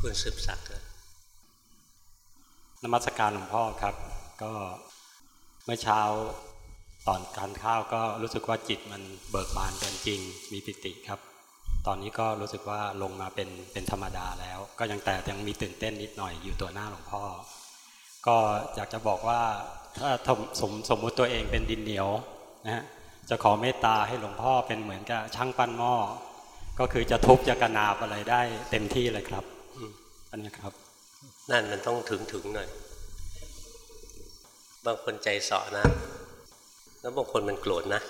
คุณสืบศักดิ์นมัสการหลวงพ่อครับ ก็เมื่อเช้าตอนการข้าวก็รู้สึกว่าจิตมันเบิกบานเกินจริง มีปิติครับ ตอนนี้ก็รู้สึกว่าลงมาเป็นเป็นธรรมดาแล้ว ก็ยังแต่ยังมีตื่นเต้นนิดหน่อยอยู่ตัวหน้าหลวงพ่อ ก็อยากจะบอกว่าถ้าสมสมมุติตัวเองเป็นดินเหนียวนะฮะจะขอเมตตาให้หลวงพ่อเป็นเหมือนกับช่างปั้นหม้อก็คือจะทุบจะกระนาบอะไรได้เต็มที่เลยครับ อันนี้ครับ นั่นมันต้องถึงถึงหน่อย บางคนใจเสาะนะ แล้วบางคนมันโกรธนะ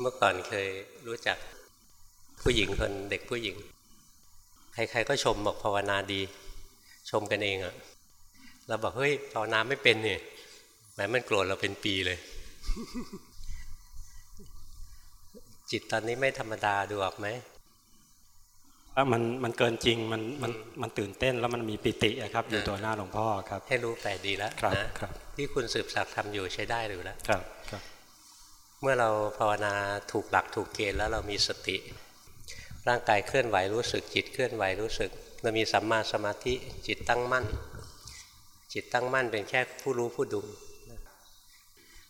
เมื่อก่อนเคยรู้จักผู้หญิงคนเด็กผู้หญิง ใครๆก็ชมบอกภาวนาดี ชมกันเองอะเราบอกเฮ้ยภาวนาไม่เป็นเนี่ยแม้มันโกรธเราเป็นปีเลย จิตตอนนี้ไม่ธรรมดาดูออกไหม แล้วมันมันเกินจริงมันมันมันตื่นเต้นแล้วมันมีปิติครับ อยู่ตัวหน้าหลวงพ่อครับ ให้รู้แต่ดีแล้วนะครับที่คุณสืบสักทำอยู่ใช้ได้หรือแล้วครับครับ เมื่อเราภาวนาถูกหลักถูกเกณฑ์แล้วเรามีสติ ร่างกายเคลื่อนไหวรู้สึกจิตเคลื่อนไหวรู้สึก เรามีสัมมาสมาธิจิตตั้งมั่น จิตตั้งมั่นเป็นแค่ผู้รู้ผู้ดู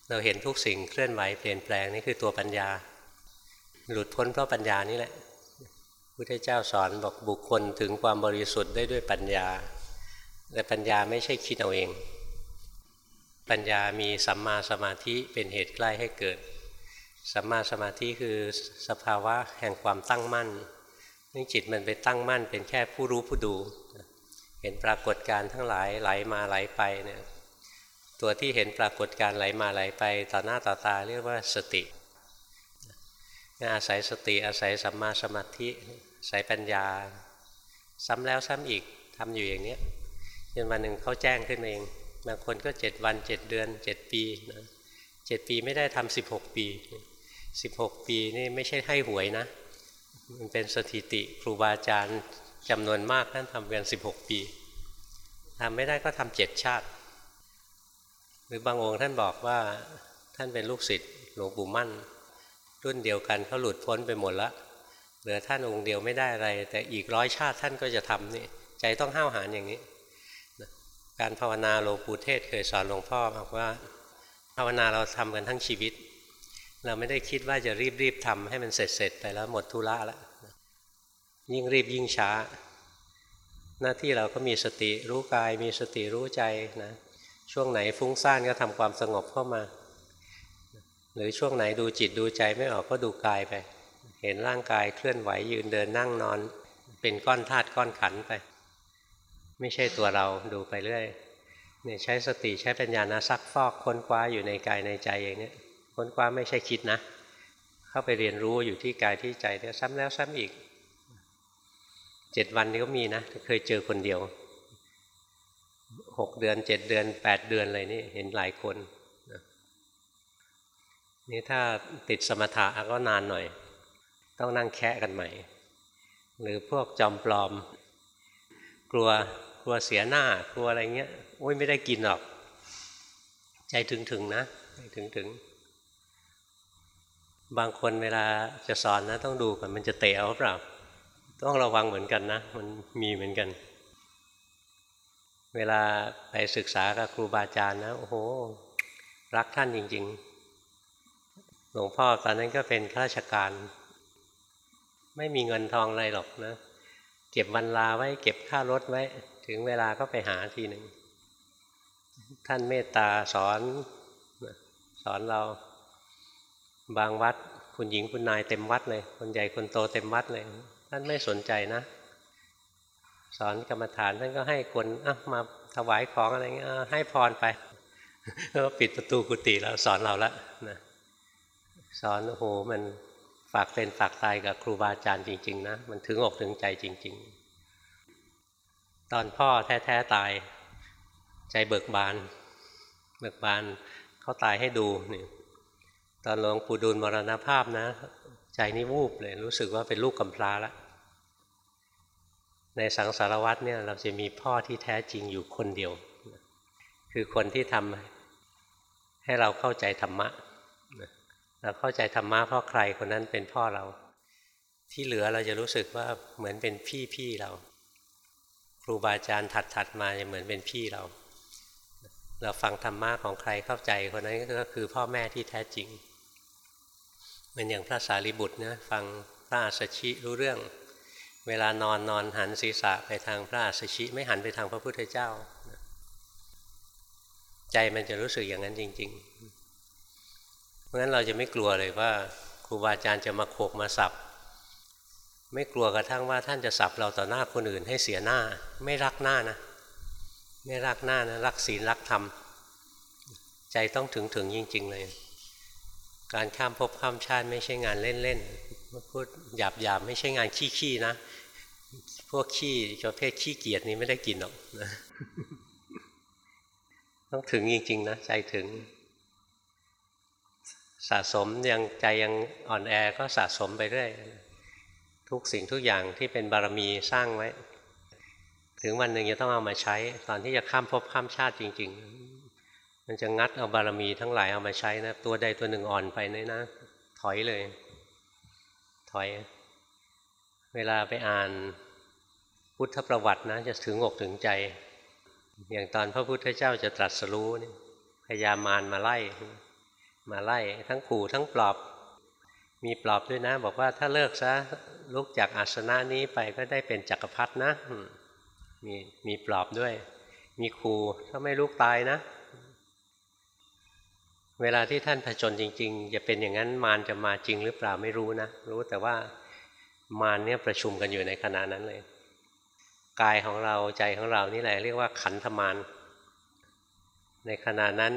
เราเห็นทุกสิ่งเคลื่อนไหวเปลี่ยนแปลงนี่คือตัวปัญญา หลุดพ้นเพราะปัญญานี่แหละ พุทธเจ้าสอนบอกบุคคลถึงความบริสุทธิ์ได้ด้วยปัญญา แต่ปัญญาไม่ใช่คิดเอาเอง ปัญญามีสัมมาสมาธิเป็นเหตุใกล้ให้เกิด สัมมาสมาธิคือสภาวะแห่งความตั้งมั่นนี่จิตมันไปตั้งมั่นเป็นแค่ผู้รู้ผู้ดู เห็นปรากฏการทั้งหลายไหลมาไหลไปเนี่ยตัวที่เห็นปรากฏการไหลมาไหลไปต่อหน้าต่อตาเรียกว่าสติอาศัยสติอาศัยสัมมาสมาธิ ใส่ปัญญา ซ้ำแล้วซ้ำอีกทำอยู่อย่างนี้จนวันหนึ่งเขาแจ้งขึ้นเองบางคนก็เจ็ดวันเจ็ดเดือนเจ็ดปีนะเจ็ดปีไม่ได้ทำสิบหกปีสิบหกปีนี่ไม่ใช่ให้หวยนะ มันเป็นสถิติครูบาอาจารย์จำนวนมากท่านทำกันสิบหกปีทำไม่ได้ก็ทำเจ็ดชาติ หรือบางองค์ท่านบอกว่าท่านเป็นลูกศิษย์หลวงปู่มั่น รุ่นเดียวกันเขาหลุดพ้นไปหมดแล้ว เหลือท่านองค์เดียวไม่ได้อะไร แต่อีกร้อยชาติท่านก็จะทำนี่ใจต้องห้าวหาญอย่างนี้ การภาวนาหลวงปู่เทศเคยสอนหลวงพ่อบอกว่า ภาวนาเราทำกันทั้งชีวิต เราไม่ได้คิดว่าจะรีบรีบทำให้มันเสร็จเสร็จไปแล้วหมดธุระแล้วยิ่งรีบยิ่งช้า หน้าที่เราก็มีสติรู้กายมีสติรู้ใจนะช่วงไหนฟุ้งซ่านก็ทำความสงบเข้ามา หรือช่วงไหนดูจิตดูใจไม่ออกก็ดูกายไป เห็นร่างกายเคลื่อนไหวยืนเดินนั่งนอน เป็นก้อนธาตุก้อนขันไป ไม่ใช่ตัวเราดูไปเรื่อยเนี่ยใช้สติใช้ปัญญานะซักฟอกค้นคว้าอยู่ในกายในใจอย่างนี้ค้นคว้าไม่ใช่คิดนะ เข้าไปเรียนรู้อยู่ที่กายที่ใจเนี่ยซ้ำแล้วซ้ำอีกเจ็ดวันนี้ก็มีนะเคยเจอคนเดียวหกเดือนเจ็ดเดือนแปดเดือนอะไรนี่เห็นหลายคนนี่ถ้าติดสมถะก็นานหน่อย ต้องนั่งแคะกันใหม่ หรือพวกจอมปลอม กลัวกลัวเสียหน้ากลัวอะไรเงี้ยโอ้ยไม่ได้กินหรอก ใจถึงถึงนะใจถึงถึงบางคนเวลาจะสอนนะ ต้องดูก่อนมันจะเตะเอาเปล่า ต้องระวังเหมือนกันนะ มันมีเหมือนกัน เวลาไปศึกษากับครูบาอาจารย์นะ โอ้โห รักท่านจริง ๆ หลวงพ่อตอนนั้นก็เป็นข้าราชการ ไม่มีเงินทองอะไรหรอกนะ เก็บวันลาไว้เก็บค่ารถไว้ ถึงเวลาก็ไปหาทีหนึ่ง ท่านเมตตาสอนสอนเราบางวัด คุณหญิงคุณนายเต็มวัดเลย คนใหญ่คนโตเต็มวัดเลย ท่านไม่สนใจนะ สอนกรรมฐานท่านก็ให้คนอะมาถวายของอะไรเงี้ยให้พรไปแล้วปิดประตูกุฏิแล้วสอนเราละนะสอนโอ้โหมัน ฝากเป็นฝากตายกับครูบาอาจารย์จริง ๆ นะ มันถึงอกถึงใจจริง ๆ ตอนพ่อแท้ๆตาย ใจเบิกบาน เบิกบานเขาตายให้ดูนี่ตอนหลวงปู่ดูลมรณภาพนะ ใจนี่วูบเลยรู้สึกว่าเป็นลูกกำพร้าล้วในสังสารวัตรเนี่ยเราจะมีพ่อที่แท้จริงอยู่คนเดียว คือคนที่ทำให้เราเข้าใจธรรมะ เราเข้าใจธรรมะเพราะใครคนนั้นเป็นพ่อเรา ที่เหลือเราจะรู้สึกว่าเหมือนเป็นพี่พี่เรา ครูบาอาจารย์ถัดถัดมาจะเหมือนเป็นพี่เรา เราฟังธรรมะของใครเข้าใจคนนั้นก็คือพ่อแม่ที่แท้จริงเหมือนอย่างพระสารีบุตรนะฟังพระอาสชิรู้เรื่อง เวลานอนนอนหันศีรษะไปทางพระอาสชิไม่หันไปทางพระพุทธเจ้า ใจมันจะรู้สึกอย่างนั้นจริง ๆ ราะฉะนั้นเราจะไม่กลัวเลยว่าครูบาอาจารย์จะมาโขกมาสับไม่กลัวกระทั่งว่าท่านจะสับเราต่อหน้าคนอื่นให้เสียหน้า ไม่รักหน้านะ ไม่รักหน้านะรักศีลรักธรรมใจต้องถึงถึงจริง ๆ เลย การข้ามภพข้ามชาติไม่ใช่งานเล่นๆพูดหยาบๆไม่ใช่งานขี้ๆนะ พวกขี้ประเภทขี้เกียจนี้ไม่ได้กินหรอกนะต้องถึงจริง ๆ นะ ใจถึง สะสมยังใจยังอ่อนแอก็สะสมไปเรื่อยทุกสิ่งทุกอย่างที่เป็นบารมีสร้างไว้ ถึงวันหนึ่งจะต้องเอามาใช้ ตอนที่จะข้ามภพข้ามชาติจริง ๆ มันจะงัดเอาบารมีทั้งหลายเอามาใช้นะ ตัวใดตัวหนึ่งอ่อนไปเนี่ยนะ ถอยเลย ถอย เวลาไปอ่านพุทธประวัตินะ จะถึงอกถึงใจ อย่างตอนพระพุทธเจ้าจะตรัสรู้นี่พยามารมาไล่ มาไล่ทั้งขู่ทั้งปลอบ มีปลอบด้วยนะ บอกว่าถ้าเลิกซะลุกจากอาสนะนี้ไปก็ได้เป็นจักรพรรดินะมีมีปลอบด้วย มีครูถ้าไม่ลุกตายนะ เวลาที่ท่านผจญจริง ๆ จะเป็นอย่างนั้นมารจะมาจริงหรือเปล่าไม่รู้นะ รู้แต่ว่ามารเนี่ยประชุมกันอยู่ในขณะนั้นเลย กายของเราใจของเรานี่แหละเรียกว่าขันธมาร ในขณะนั้น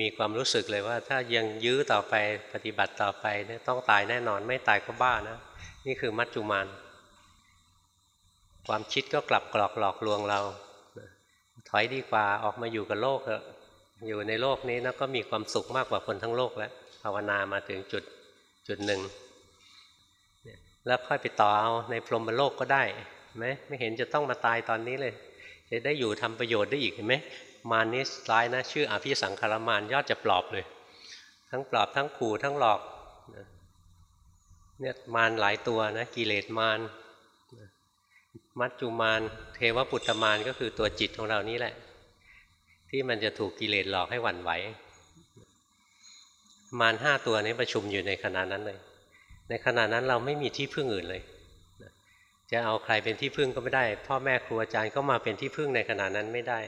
มีความรู้สึกเลยว่าถ้ายังยื้อต่อไปปฏิบัติต่อไปเนี่ยต้องตายแน่นอนไม่ตายก็บ้านะ นี่คือมัจจุมานความคิดก็กลับกรอกหลอกลวงเรา ถอยดีกว่าออกมาอยู่กับโลกเถอะอยู่ในโลกนี้นะก็มีความสุขมากกว่าคนทั้งโลกแล้วภาวนามาถึงจุดจุดหนึ่งแล้วค่อยไปต่อเอาในพรหมโลกก็ได้ไหมไม่เห็นจะต้องมาตายตอนนี้เลย จะได้อยู่ทำประโยชน์ได้อีกเห็นไหม มานิสร้ายนะชื่ออภิสังขารมานยอดจะปลอบเลย ทั้งปลอบทั้งขู่ทั้งหลอกเนี่ยมารหลายตัวนะกิเลสมารมัจจุมารเทวปุตตมารก็คือตัวจิตของเรานี่แหละ ที่มันจะถูกกิเลสหลอกให้หวั่นไหว มารห้าตัวนี้ประชุมอยู่ในขณะนั้นเลย ในขณะนั้นเราไม่มีที่พึ่งอื่นเลยจะเอาใครเป็นที่พึ่งก็ไม่ได้ พ่อแม่ครูอาจารย์ก็มาเป็นที่พึ่งในขณะนั้นไม่ได้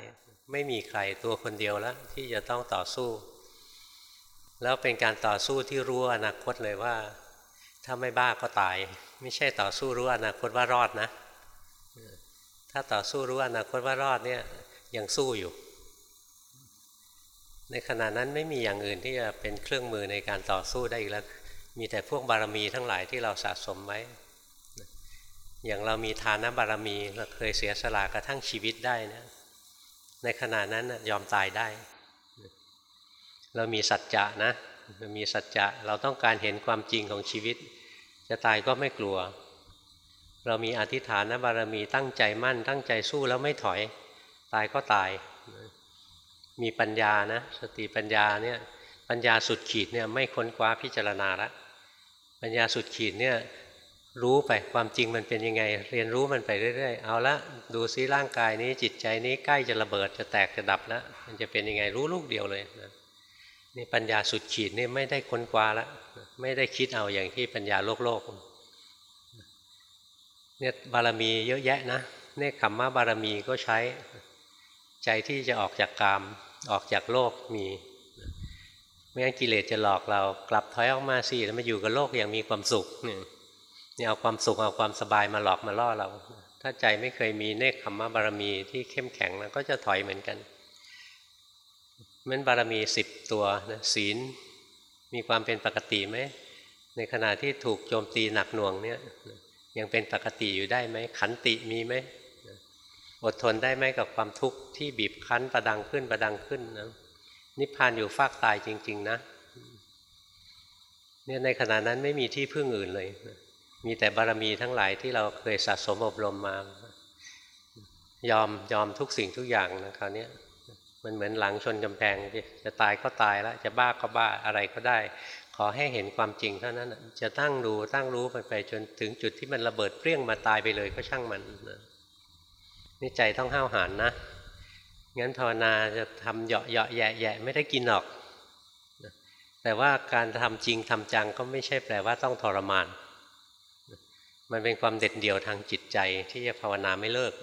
ไม่มีใครตัวคนเดียวแล้วที่จะต้องต่อสู้ แล้วเป็นการต่อสู้ที่รู้อนาคตเลยว่า ถ้าไม่บ้าก็ตาย ไม่ใช่ต่อสู้รู้อนาคตว่ารอดนะ ถ้าต่อสู้รู้อนาคตว่ารอดเนี่ยยังสู้อยู่ ในขณะนั้นไม่มีอย่างอื่นที่จะเป็นเครื่องมือในการต่อสู้ได้อีกแล้ว มีแต่พวกบารมีทั้งหลายที่เราสะสมไว้อย่างเรามีทานบารมีเราเคยเสียสละกระทั่งชีวิตได้นะ ในขณะนั้นยอมตายได้ เรามีสัจจะนะเรามีสัจจะเราต้องการเห็นความจริงของชีวิต จะตายก็ไม่กลัว เรามีอธิษฐานนะบารมีตั้งใจมั่น ตั้งใจสู้แล้วไม่ถอย ตายก็ตาย มีปัญญานะสติปัญญาเนี่ยปัญญาสุดขีดเนี่ยไม่ค้นคว้าพิจารณาละปัญญาสุดขีดเนี่ย รู้ไปความจริงมันเป็นยังไง เรียนรู้มันไปเรื่อย ๆ เอาละดูซิร่างกายนี้จิตใจนี้ใกล้จะระเบิดจะแตกจะดับแล้วมันจะเป็นยังไงรู้ลูกเดียวเลยนะนี่ปัญญาสุดขีดนี่ไม่ได้ค้นคว้าล้วไม่ได้คิดเอาอย่างที่ปัญญาโลกโลกเนี่ยบารมีเยอะแยะนะเนี่ยคำว่าบารมีก็ใช้ใจที่จะออกจากกามออกจากโลกมีไม่งั้นกิเลสจะหลอกเรากลับถอยออกมาสิแล้วมาอยู่กับโลกอย่างมีความสุขเนี่ย นี่เอาความสุขเอาความสบายมาหลอกมาล่อเรา ถ้าใจไม่เคยมีเนคขมมะบารมีที่เข้มแข็งนะก็จะถอยเหมือนกันมันบารมีสิบตัวนะศีลมีความเป็นปกติไหมในขณะที่ถูกโจมตีหนักหน่วงเนี่ยยังเป็นปกติอยู่ได้ไหมขันติมีไหมอดทนได้ไหมกับความทุกข์ที่บีบคั้นประดังขึ้นประดังขึ้นนะนิพพานอยู่ฟากตายจริง ๆ นะเนี่ยในขณะนั้นไม่มีที่พึ่งอื่นเลยนะ มีแต่บารมีทั้งหลายที่เราเคยสะสมอบรมมา ยอมยอมทุกสิ่งทุกอย่างนะคราวนี้มันเหมือนหลังชนกำแพงจะตายก็ตายแล้ว จะบ้าก็บ้าอะไรก็ได้ ขอให้เห็นความจริงเท่านั้นจะตั้งดูตั้งรู้ไปไปจนถึงจุดที่มันระเบิดเปรี้ยงมาตายไปเลยก็ช่างมันนะนี่ใจต้องห้าวหาญนะงั้นภาวนาจะทำเหยาะเหยาะแยะแยะไม่ได้กินหรอกแต่ว่าการทำจริงทำจังก็ไม่ใช่แปลว่าต้องทรมาน มันเป็นความเด็ดเดี่ยวทางจิตใจที่จะภาวนาไม่เลิก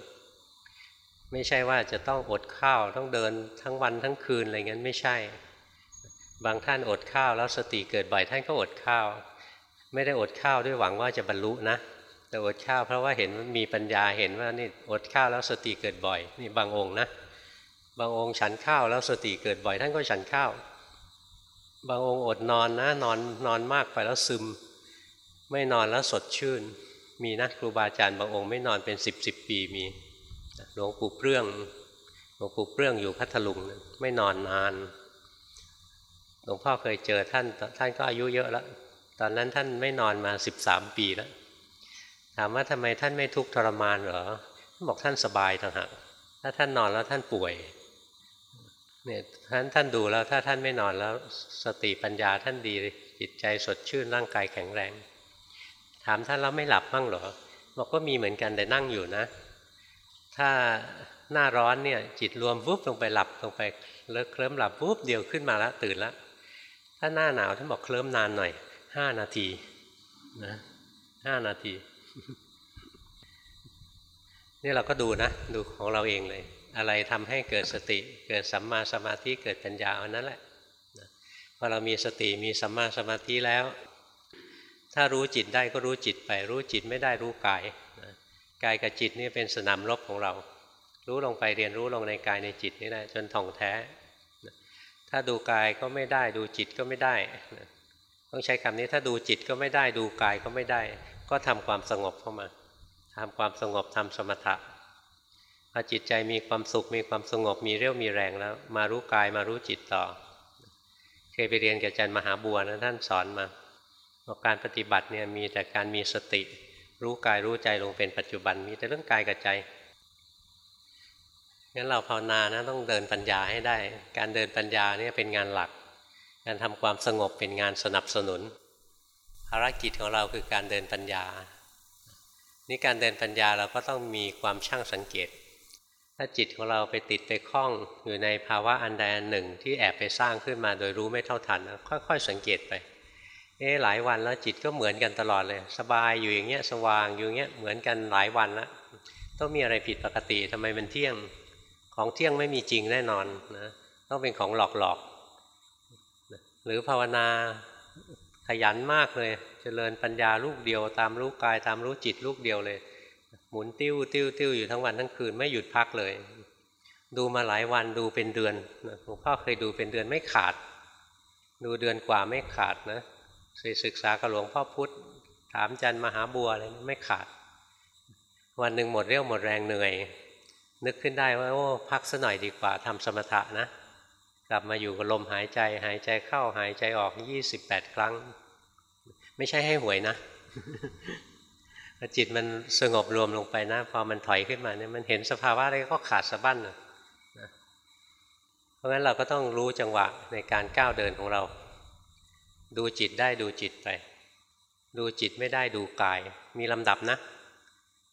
ไม่ใช่ว่าจะต้องอดข้าวต้องเดินทั้งวันทั้งคืนอะไรเงี้ยไม่ใช่ บางท่านอดข้าวแล้วสติเกิดบ่อยท่านก็อดข้าว ไม่ได้อดข้าวด้วยหวังว่าจะบรรลุนะ แต่อดข้าวเพราะว่าเห็นมีปัญญาเห็นว่านี่อดข้าวแล้วสติเกิดบ่อย นี่บางองค์นะ บางองค์ฉันข้าวแล้วสติเกิดบ่อย ท่านก็ฉันข้าวบางองค์อดนอนนะนอนนอนมากไปแล้วซึม ไม่นอนแล้วสดชื่น มีนะครูบาอาจารย์บางองค์ไม่นอนเป็นสิบสิบปีมีหลวงปู่เปรื่องหลวงปู่เปรื่องอยู่พัทลุงไม่นอนนานหลวงพ่อเคยเจอท่านท่านก็อายุเยอะแล้วตอนนั้นท่านไม่นอนมาสิบสามปีแล้วถามว่าทำไมท่านไม่ทุกข์ทรมานเหรอท่านบอกท่านสบายต่างหากถ้าท่านนอนแล้วท่านป่วยเนี่ยท่านท่านดูแล้วถ้าท่านไม่นอนแล้วสติปัญญาท่านดีจิตใจสดชื่นร่างกายแข็งแรง ถามท่านแล้วไม่หลับบ้างเหรอบอกก็มีเหมือนกันแต่นั่งอยู่นะ ถ้าหน้าร้อนเนี่ยจิตรวมวุบลงไปหลับลงไปเลิกเคลิ้มหลับวุบเดียวขึ้นมาแล้วตื่นแล้วถ้าหน้าหนาวท่านบอกเคลิ้มนานหน่อยห้านาทีนะห้านาที นี่เราก็ดูนะ ดูของเราเองเลย อะไรทำให้เกิดสติ เกิดสัมมาสมาธิเกิดปัญญาอันนั้นแหละพอเรามีสติมีสัมมาสมาธิแล้ว ถ้ารู้จิตได้ก็รู้จิตไป รู้จิตไม่ได้รู้กายกายกับจิตนี่เป็นสนามรบของเรา รู้ลงไปเรียนรู้ลงในกายในจิตนี่แหละจนท่องแท้ถ้าดูกายก็ไม่ได้ดูจิตก็ไม่ได้ต้องใช้คำนี้ถ้าดูจิตก็ไม่ได้ดูกายก็ไม่ได้ ก็ทำความสงบเข้ามาทำความสงบทำสมถะพอจิตใจมีความสุขมีความสงบมีเรี่ยวมีแรงแล้ว มารู้กายมารู้จิตต่อ เคยไปเรียนกับอาจารย์มหาบัวนะท่านสอนมา ว่าการปฏิบัติเนี่ยมีแต่การมีสติ รู้กายรู้ใจลงเป็นปัจจุบัน มีแต่เรื่องกายกับใจงั้นเราภาวนานะต้องเดินปัญญาให้ได้ การเดินปัญญาเนี่ยเป็นงานหลัก การทำความสงบเป็นงานสนับสนุน ภารกิจของเราคือการเดินปัญญา นี่การเดินปัญญาเราก็ต้องมีความช่างสังเกต ถ้าจิตของเราไปติดไปคล้องอยู่ในภาวะอันใดอันหนึ่งที่แอบไปสร้างขึ้นมาโดยรู้ไม่เท่าทันค่อยๆสังเกตไป เอ๊หลายวันแล้วจิตก็เหมือนกันตลอดเลย สบายอยู่อย่างเงี้ยสว่างอยู่อย่างเงี้ยเหมือนกันหลายวันแล้วต้องมีอะไรผิดปกติทำไมมันเที่ยงของเที่ยงไม่มีจริงแน่นอนนะต้องเป็นของหลอกๆหรือภาวนาขยันมากเลยจเจริญปัญญาลูกเดียว ตามรู้กายตามรู้จิตลูกเดียวเลย หมุนติ้วติ้วติ้วอยู่ทั้งวันทั้งคืนไม่หยุดพักเลย ดูมาหลายวันดูเป็นเดือนหลวงพ่อเคยดูเป็นเดือนไม่ขาด ดูเดือนกว่าไม่ขาดนะ ศึกษากับหลวงพ่อพุธถามจันมหาบัวอะไรไม่ขาด วันหนึ่งหมดเรี่ยวหมดแรงเหนื่อย นึกขึ้นได้ว่าโอ้พักสัหน่อยดีกว่าทำสมถะนะ กลับมาอยู่กับลมหายใจ หายใจเข้าหายใจออกยี่สิบแปดครั้ง ไม่ใช่ให้หวยนะจิตมันสงบรวมลงไปนะ พอมันถอยขึ้นมาเนี่ยมันเห็นสภาวะอะไรก็ขาดสะบั้นนะเพราะงั้นเราก็ต้องรู้จังหวะในการก้าวเดินของเรา ดูจิตได้ดูจิตไป ดูจิตไม่ได้ดูกาย มีลำดับนะ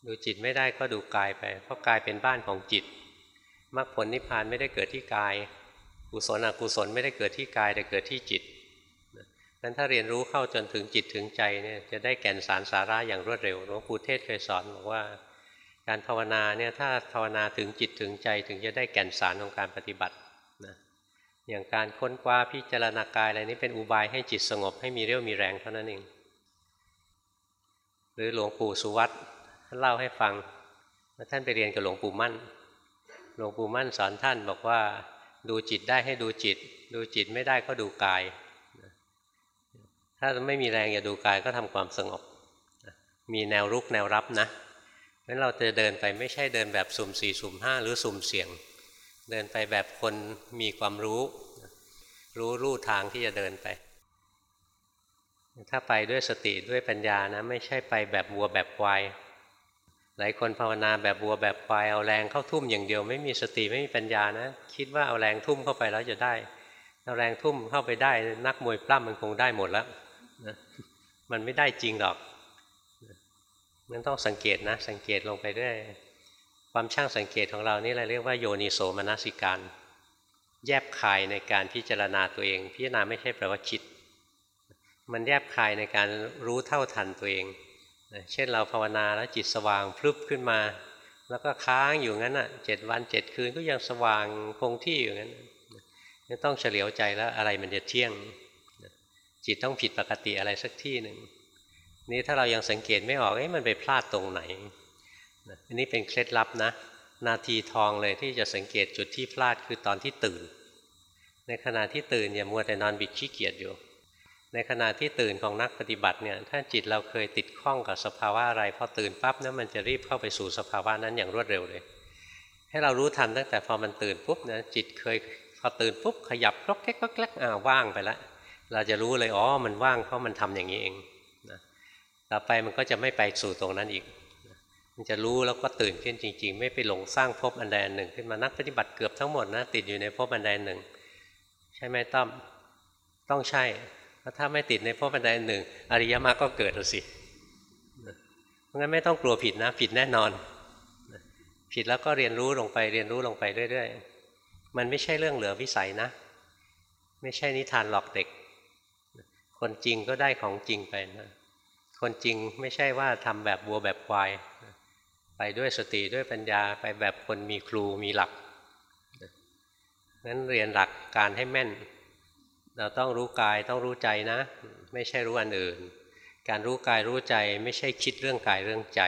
ดูจิตไม่ได้ก็ดูกายไป เพราะกายเป็นบ้านของจิตมรรคผลนิพพานไม่ได้เกิดที่กาย กุศลอกุศลไม่ได้เกิดที่กายแต่เกิดที่จิตนั้นถ้าเรียนรู้เข้าจนถึงจิตถึงใจเนี่ยจะได้แก่นสารสาระอย่างรวดเร็วหลวงปู่เทศเคยสอนบอกว่า การภาวนาเนี่ยถ้าภาวนาถึงจิตถึงใจถึงจะได้แก่นสารของการปฏิบัติ อย่างการค้นคว้าพิจารณากายอะไรนี้เป็นอุบายให้จิตสงบให้มีเรี่ยวมีแรงเท่านั้นเอง หรือหลวงปู่สุวัตท่านเล่าให้ฟังว่าท่านไปเรียนกับหลวงปู่มั่น หลวงปู่มั่นสอนท่านบอกว่าดูจิตได้ให้ดูจิต ดูจิตไม่ได้ก็ดูกาย ถ้าไม่มีแรงอย่าดูกายก็ทำความสงบ มีแนวรุกแนวรับนะงั้นเราจะเดินไปไม่ใช่เดินแบบสุ่มสี่สุ่มห้าหรือสุ่มเสี่ยง เดินไปแบบคนมีความรู้ รู้รู้ทางที่จะเดินไป ถ้าไปด้วยสติด้วยปัญญานะ ไม่ใช่ไปแบบวัวแบบควายหลายคนภาวนาแบบบัวแบบควายเอาแรงเข้าทุ่มอย่างเดียว ไม่มีสติไม่มีปัญญานะ คิดว่าเอาแรงทุ่มเข้าไปแล้วจะได้เอาแรงทุ่มเข้าไปได้ นักมวยปล้ำมันคงได้หมดแล้วนะมันไม่ได้จริงหรอกมันต้องสังเกตนะ สังเกตลงไปด้วย ความช่างสังเกตของเรานี่เราเรียกว่าโยนิโสมนสิการ แยบคายในการพิจารณาตัวเอง พิจารณาไม่ใช่แปลว่าคิด มันแยบคายในการรู้เท่าทันตัวเอง เช่นเราภาวนาแล้วจิตสว่างพลึบขึ้นมา แล้วก็ค้างอยู่งั้นอะเจ็ดวันเจ็ดคืนก็ยังสว่างคงที่อยู่งั้นนี่ต้องเฉลียวใจแล้วอะไรมันจะเที่ยง จิตต้องผิดปกติอะไรสักที่หนึ่งนี่ถ้าเรายังสังเกตไม่ออกเอ้มันไปพลาดตรงไหน อันนี้เป็นเคล็ดลับนะ นาทีทองเลยที่จะสังเกตจุดที่พลาดคือตอนที่ตื่น ในขณะที่ตื่นอย่ามัวแต่นอนบิดขี้เกียจอยู่ ในขณะที่ตื่นของนักปฏิบัติเนี่ยถ้าจิตเราเคยติดข้องกับสภาวะอะไรพอตื่นปั๊บนะมันจะรีบเข้าไปสู่สภาวะนั้นอย่างรวดเร็วเลย ให้เรารู้ทันตั้งแต่พอมันตื่นปุ๊บนะจิตเคยพอตื่นปุ๊บขยับกล็อกแก๊กกล็กแก๊กอ่าว่างไปแล้วเราจะรู้เลยอ๋อมันว่างเพราะมันทำอย่างนี้เองนะต่อไปมันก็จะไม่ไปสู่ตรงนั้นอีก มันจะรู้แล้วก็ตื่นขึ้นจริง ๆ ไม่ไปหลงสร้างภพอันใดอันหนึ่ง ขึ้นมานักปฏิบัติเกือบทั้งหมดนะติดอยู่ในภพอันใดอันหนึ่ง ใช่ไหมต้อมต้องใช่เพราะถ้าไม่ติดในภพอันใดอันหนึ่ง อริยมรรคก็เกิดสิเพราะงั้นไม่ต้องกลัวผิดนะ ผิดแน่นอน ผิดแล้วก็เรียนรู้ลงไปเรียนรู้ลงไปเรื่อยๆมันไม่ใช่เรื่องเหลือวิสัยนะ ไม่ใช่นิทานหลอกเด็ก คนจริงก็ได้ของจริงไปนะคนจริงไม่ใช่ว่าทำแบบวัวแบบควาย ไปด้วยสติด้วยปัญญาไปแบบคนมีครูมีหลักนั้นเรียนหลักการให้แม่น เราต้องรู้กายต้องรู้ใจนะ ไม่ใช่รู้อันอื่น การรู้กายรู้ใจไม่ใช่คิดเรื่องกายเรื่องใจ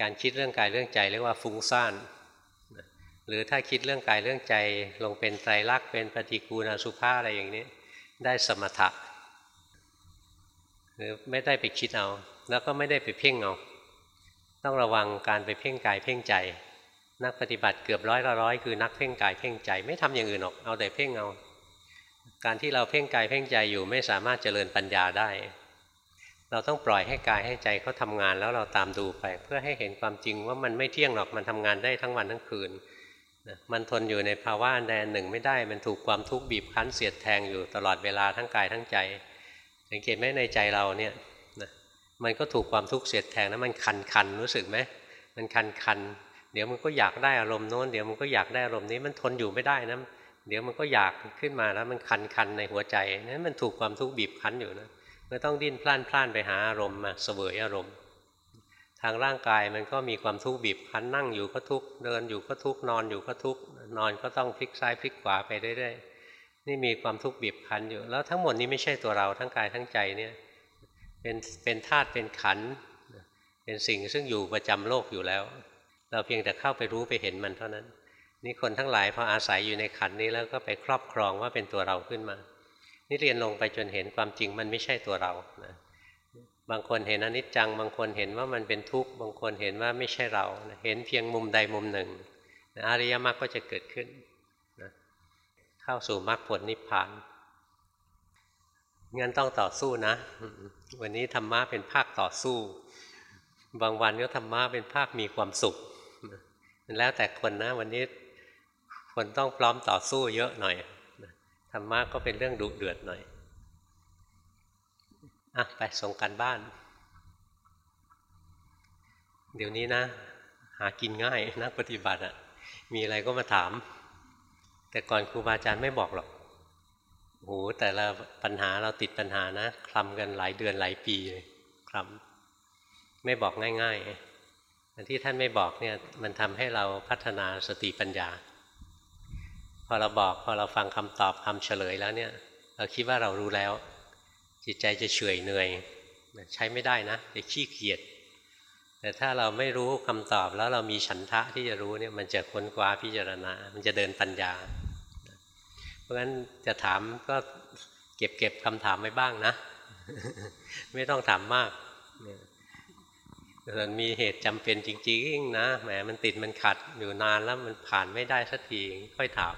การคิดเรื่องกายเรื่องใจเรียกว่าฟุ้งซ่านหรือถ้าคิดเรื่องกายเรื่องใจลงเป็นไตรลักษณ์เป็นปฏิกูณสุภาอะไรอย่างนี้ ได้สมถะหรือไม่ได้ไปคิดเอา แล้วก็ไม่ได้ไปเพ่งเอา ต้องระวังการไปเพ่งกายเพ่งใจ นักปฏิบัติเกือบร้อยละร้อยคือนักเพ่งกายเพ่งใจ ไม่ทำอย่างอื่นหรอกเอาแต่เพ่งเอา การที่เราเพ่งกายเพ่งใจอยู่ไม่สามารถเจริญปัญญาได้ เราต้องปล่อยให้กายให้ใจเขาทางานแล้วเราตามดูไป เพื่อให้เห็นความจริงว่ามันไม่เที่ยงหรอกมันทำงานได้ทั้งวันทั้งคืนมันทนอยู่ในภาวะอันใดหนึ่งไม่ได้ มันถูกความทุกข์บีบคั้นเสียดแทงอยู่ตลอดเวลาทั้งกายทั้งใจ สังเกตไหมในใจเราเนี่ย มันก็ถูกความทุกข์เสียดแทงนะมันคันคันรู้สึกไหมมันคันคันเดี๋ยวมันก็อยากได้อารมณ์โน้นเดี๋ยวมันก็อยากได้อารมณ์นี้มันทนอยู่ไม่ได้นะเดี๋ยวมันก็อยากขึ้นมาแล้วมันคันคันในหัวใจนั้นมันถูกความทุกข์บีบคั้นอยู่นะมันต้องดิ้นพล่านพล่านไปหาอารมณ์มาเสวยอารมณ์ ทางร่างกายมันก็มีความทุกข์บีบคั้นนั่งอยู่ก็ทุกข์เดินอยู่ก็ทุกข์นอนอยู่ก็ทุกข์นอนก็ต้องพลิกซ้ายพลิกขวาไปเรื่อยๆนี่มีความทุกข์บีบคั้นอยู่ แล้วทั้งหมดนี้ไม่ใช่ตัวเราทั้งกายทั้งใจเนี่ย เป็นเป็นธาตุเป็นขัน เป็นสิ่งซึ่งอยู่ประจำโลกอยู่แล้ว เราเพียงแต่เข้าไปรู้ไปเห็นมันเท่านั้น นี่คนทั้งหลายพออาศัยอยู่ในขันนี้แล้วก็ไปครอบครองว่าเป็นตัวเราขึ้นมา นี่เรียนลงไปจนเห็นความจริงมันไม่ใช่ตัวเรานะบางคนเห็นอนิจจัง บางคนเห็นว่ามันเป็นทุกข์ บางคนเห็นว่าไม่ใช่เรา เห็นเพียงมุมใดมุมหนึ่ง อริยมรรคก็จะเกิดขึ้นนะเข้าสู่มรรคผลนิพพาน งั้นต้องต่อสู้นะ วันนี้ธรรมะเป็นภาคต่อสู้ บางวันก็ธรรมะเป็นภาคมีความสุข แล้วแต่คนนะ วันนี้คนต้องพร้อมต่อสู้เยอะหน่อยธรรมะก็เป็นเรื่องดุเดือดหน่อยอะไปส่งกันบ้าน เดี๋ยวนี้นะ หากินง่ายนักปฏิบัติอะมีอะไรก็มาถาม แต่ก่อนครูบาอาจารย์ไม่บอกหรอก โอ้แต่ละปัญหาเราติดปัญหานะคลำกันหลายเดือนหลายปีเลยคลำไม่บอกง่ายๆอันที่ท่านไม่บอกเนี่ยมันทำให้เราพัฒนาสติปัญญา พอเราบอกพอเราฟังคำตอบคำเฉลยแล้วเนี่ยเราคิดว่าเรารู้แล้ว จิตใจจะเฉยเหนื่อย ใช้ไม่ได้นะจะขี้เกียจแต่ถ้าเราไม่รู้คำตอบแล้วเรามีฉันทะที่จะรู้เนี่ยมันจะค้นคว้าพิจารณา มันจะเดินปัญญา ราะฉะนั้นจะถามก็เก็บเก็บคำถามไว้บ้างนะ ไม่ต้องถามมากส่วนมีเหตุจำเป็นจริงๆนะแหมมันติดมันขัดอยู่นานแล้วมันผ่านไม่ได้สักทีค่อยถาม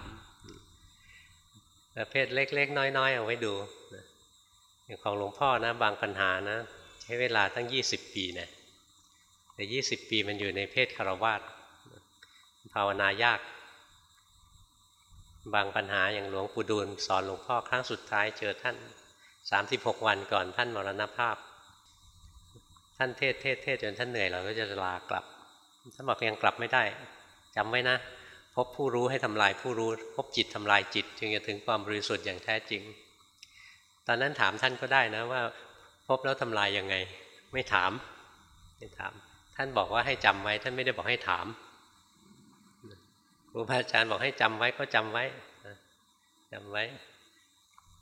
ประเภทเล็ก ๆ น้อย ๆ เอาไว้ดูอย่างของหลวงพ่อนะ บางปัญหานะ ใช้เวลาตั้งยี่สิบปีนะแต่ยี่สิบปีมันอยู่ในเพศคารวาสภาวนายาก บางปัญหาอย่างหลวงปู่ดูลสอนหลวงพ่อครั้งสุดท้ายเจอท่านสามสิบหกวันก่อนท่านมรณภาพ ท่านเทศเทศเทศจนท่านเหนื่อยเราก็จะลากลับท่านบอกยังกลับไม่ได้จำไว้นะ พบผู้รู้ให้ทำลายผู้รู้ พบจิตทำลายจิต จึงจะถึงความบริสุทธิ์อย่างแท้จริง ตอนนั้นถามท่านก็ได้นะว่า พบแล้วทำลายยังไง ไม่ถามไม่ถาม ท่านบอกว่าให้จำไว้ ท่านไม่ได้บอกให้ถาม ครูบาอาจารย์บอกให้จำไว้ก็จำไว้จำไว้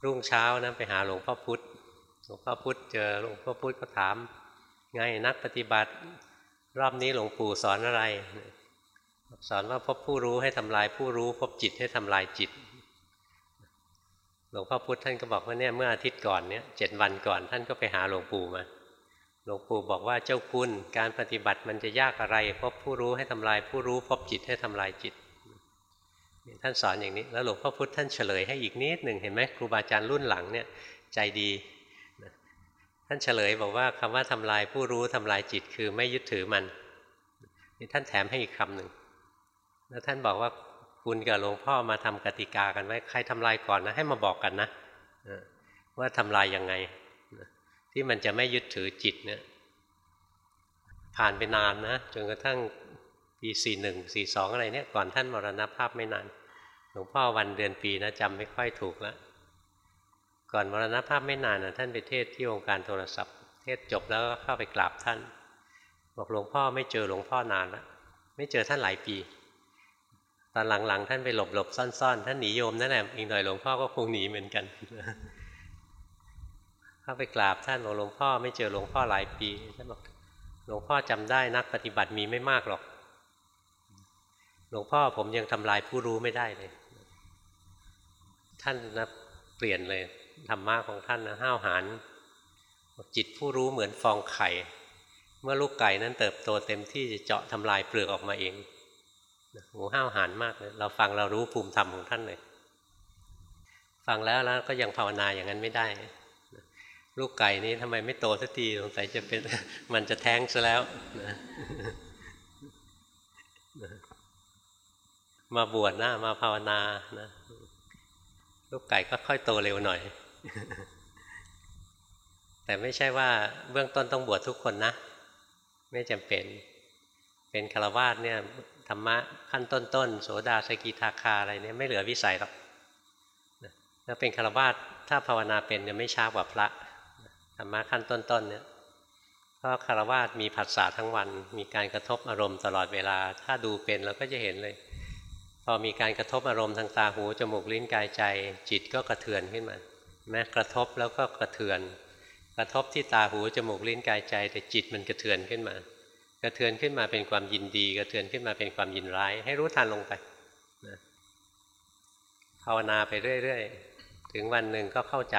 รุ่งเช้านะไปหาหลวงพ่อพุธหลวงพ่อพุธเจอหลวงพ่อพุธก็ถาม ไงนักปฏิบัติ รอบนี้หลวงปู่สอนอะไร สอนว่าพบผู้รู้ให้ทำลายผู้รู้ พบจิตให้ทำลายจิตหลวงพ่อพุธท่านก็บอกว่าเนี่ยเมื่ออาทิตย์ก่อนเนี่ยเจ็ดวันก่อนท่านก็ไปหาหลวงปู่มาหลวงปู่บอกว่าเจ้าคุณการปฏิบัติมันจะยากอะไร พบผู้รู้ให้ทำลายผู้รู้ พบจิตให้ทำลายจิต ท่านสอนอย่างนี้ แล้วหลวงพ่อพุธท่านเฉลยให้อีกนิดหนึ่งเห็นไหมครูบาอาจารย์รุ่นหลังเนี่ยใจดีท่านเฉลยบอกว่าคำว่าทำลายผู้รู้ทำลายจิตคือไม่ยึดถือมันนี่ท่านแถมให้อีกคำหนึ่งแล้วท่านบอกว่าคุณกับหลวงพ่อมาทำกติกากันไว้ใครทำลายก่อนนะให้มาบอกกันนะว่าทำลายยังไงที่มันจะไม่ยึดถือจิตเนี่ยผ่านไปนานนะจนกระทั่งปีสี่หนึ่งสี่สองอะไรเนี่ยก่อนท่านมรณภาพไม่นาน หลวงพ่อวันเดือนปีนะจำไม่ค่อยถูกแล้วก่อนมรณภาพไม่นานนะท่านไปเทศที่องค์การโทรศัพท์ เทศจบแล้วก็เข้าไปกราบท่าน บอกหลวงพ่อไม่เจอหลวงพ่อนานแล้วไม่เจอท่านหลายปี ตอนหลังๆ ท่านไปหลบหลบซ่อนๆ ท่านหนีโยมนั่นแหละอีกหน่อยหลวงพ่อก็คงหนีเหมือนกันเข้าไปกราบท่านบอกหลวงพ่อไม่เจอหลวงพ่อหลายปีท่านบอกหลวงพ่อจำได้นักปฏิบัติมีไม่มากหรอก หลวงพ่อผมยังทำลายผู้รู้ไม่ได้เลย ท่านนะเปลี่ยนเลยธรรมะของท่านนะห้าวหาญจิตผู้รู้เหมือนฟองไข่ เมื่อลูกไก่นั้นเติบโตเต็มที่จะเจาะทำลายเปลือกออกมาเองโอ้ห้าวหาญมากเลยเราฟังเรารู้ภูมิธรรมของท่านเลยฟังแล้วแล้วก็ยังภาวนาอย่างนั้นไม่ได้ ลูกไก่นี้ทำไมไม่โตสักทีสงสัยจะเป็นมันจะแท้งซะแล้วมาบวชนะมาภาวนานะ ลูกไก่ก็ค่อยโตเร็วหน่อย แต่ไม่ใช่ว่าเบื้องต้นต้องบวชทุกคนนะ ไม่จำเป็น เป็นคารวาสเนี่ยธรรมะขั้นต้นๆโสดาสกิทาคาอะไรเนี่ยไม่เหลือวิสัยหรอกถ้าเป็นคารวาสถ้าภาวนาเป็นจะไม่ช้ากว่าพระธรรมะขั้นต้นๆเนี่ยเพราะคารวาสมีผัสสะทั้งวัน มีการกระทบอารมณ์ตลอดเวลา ถ้าดูเป็นเราก็จะเห็นเลย พอมีการกระทบอารมณ์ทางตาหูจมูกลิ้นกายใจ จิตก็กระเทือนขึ้นมาแม้กระทบแล้วก็กระเทือน กระทบที่ตาหูจมูกลิ้นกายใจ แต่จิตมันกระเทือนขึ้นมา กระเทือนขึ้นมาเป็นความยินดี กระเทือนขึ้นมาเป็นความยินร้าย ให้รู้ทันลงไปนะภาวนาไปเรื่อยๆ ถึงวันหนึ่งก็เข้าใจ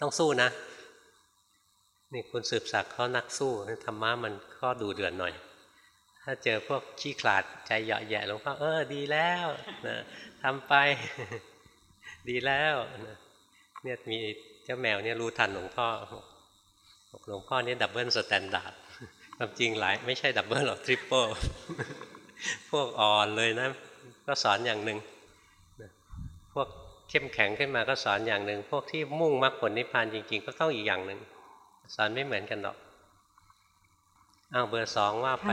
ต้องสู้นะนี่คุณสืบศักดิ์เขานักสู้ธรรมะมันก็ดูเดือดหน่อย ถ้าเจอพวกขี้ขลาดใจเหยาะแย่หลวงพ่อเออดีแล้วนะทำไป ดีแล้วนะเนี่ยมีเจ้าแมวเนี่ยรู้ทันหลวงพ่อหลวงพ่อนี่ double standard ความจริงหลายไม่ใช่ double หรอก triple พวกอ่อนเลยนะ ก็สอนอย่างหนึ่งพวกเข้มแข็งขึ้นมาก็สอนอย่างหนึ่ง พวกที่มุ่งมรรคผลนิพพานจริง ๆ ก็ต้องอีกอย่างหนึ่งสอนไม่เหมือนกันหรอกอ้าวเบอร์สองว่าไป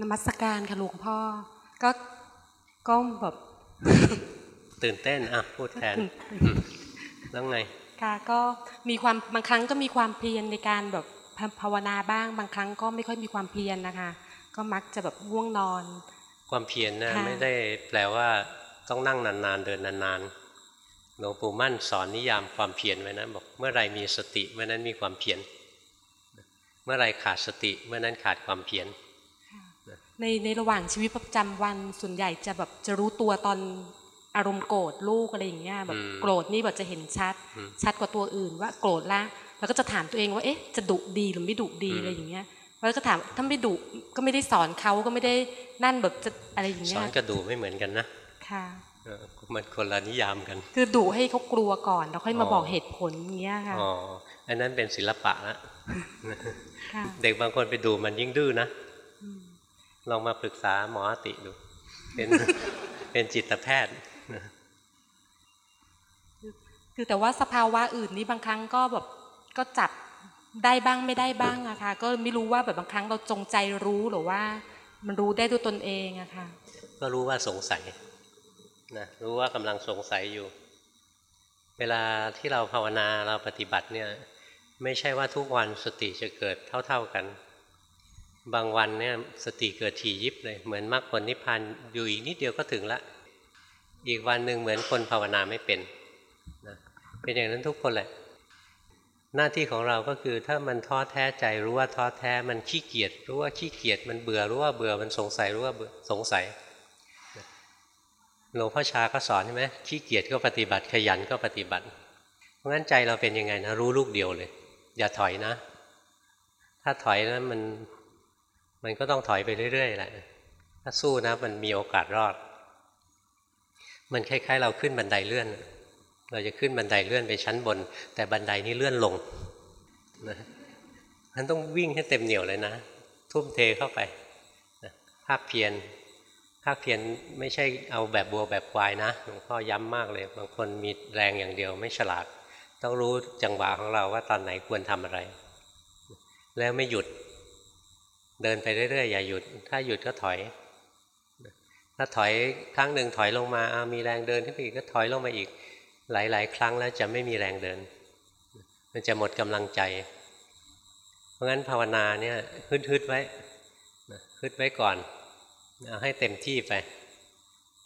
นมัสการค่ะหลวงพ่อ ก็ก็แบบ ตื่นเต้นอะพูดแทน แล้วไง ค่ะก็มีความบางครั้งก็มีความเพียรในการแบบภาวนาบ้างบางครั้งก็ไม่ค่อยมีความเพียรนะคะ ก็มักจะแบบง่วงนอน ความเพียรนะไม่ได้แปลว่าต้องนั่งนานๆเดินนานๆหลวงปู่มั่นสอนนิยามความเพียรไว้นะบอกเมื่อไรมีสติเมื่อนั้นมีความเพียรเมื่อไรขาดสติเมื่อนั้นขาดความเพียร ในในระหว่างชีวิตประจำวันส่วนใหญ่จะแบบจะรู้ตัวตอนอารมณ์โกรธลูกอะไรอย่างเงี้ยแบบโกรธนี่แบบจะเห็นชัด ชัดกว่าตัวอื่นว่าโกรธแล้วแล้วก็จะถามตัวเองว่าเอ๊ะจะดุดีหรือไม่ดุดีอะไรอย่างเงี้ยแล้วก็ถามถ้าไม่ดุก็ไม่ได้สอนเขาก็ไม่ได้นั่นแบบจะอะไรอย่างเงี้ยสอนกระดุไม่เหมือนกันนะค่ะมันคนละนิยามกัน คือดุให้เขากลัวก่อนแล้วค่อยมาบอกเหตุผลอย่างเงี้ยค่ะอ๋ออันนั้นเป็นศิลปะละเด็กบางคนไปดูมันยิ่งดื้อนะ ลองมาปรึกษาหมอติดู เป็นเป็นจิตแพทย์คือแต่ว่าสภาวะอื่นนี้บางครั้งก็แบบก็จับได้บ้างไม่ได้บ้างอะค่ะ ก็ไม่รู้ว่าแบบบางครั้งเราจงใจรู้หรือว่า มันรู้ได้ด้วยตนเองอะค่ะ ก็รู้ว่าสงสัยนะรู้ว่ากำลังสงสัยอยู่ เวลาที่เราภาวนาเราปฏิบัติเนี่ย ไม่ใช่ว่าทุกวันสติจะเกิดเท่า ๆกัน บางวันเนี่ยสติเกิดถี่ยิบเลย เหมือนมรรคผลนิพพานอยู่อีกนิดเดียวก็ถึงละอีกวันหนึ่งเหมือนคนภาวนาไม่เป็นนะเป็นอย่างนั้นทุกคนแหละ หน้าที่ของเราก็คือถ้ามันท้อแท้ใจรู้ว่าท้อแท้มันขี้เกียจรู้ว่าขี้เกียจมันเบื่อรู้ว่าเบื่อมันสงสัยรู้ว่าสงสัยหลวงพ่อชาก็สอนใช่ไหมขี้เกียจก็ปฏิบัติขยันก็ปฏิบัติ เพราะงั้นใจเราเป็นยังไงนะรู้ลูกเดียวเลย อย่าถอยนะ ถ้าถอยนะมัน มันก็ต้องถอยไปเรื่อยๆแหละถ้าสู้นะมันมีโอกาสรอด มันคล้ายๆ เราขึ้นบันไดเลื่อน เราจะขึ้นบันไดเลื่อนไปชั้นบน แต่บันไดนี้เลื่อนลงนะมันต้องวิ่งให้เต็มเหนียวเลยนะ ทุ่มเทเข้าไปภาคเพียรภาคเพียรไม่ใช่เอาแบบบัวแบบควายนะหลวงพ่อย้ำมากเลย บางคนมีแรงอย่างเดียวไม่ฉลาด ต้องรู้จังหวะของเราว่าตอนไหนควรทำอะไร แล้วไม่หยุด เดินไปเรื่อยๆอย่าหยุด ถ้าหยุดก็ถอย ถ้าถอยครั้งหนึ่งถอยลงมาอามีแรงเดินขึ้นไปอีกก็ถอยลงมาอีก หลาย ๆ ครั้งแล้วจะไม่มีแรงเดิน มันจะหมดกำลังใจ เพราะงั้นภาวนาเนี่ยฮึดๆไว้ฮึดไว้ก่อนเอาให้เต็มที่ไป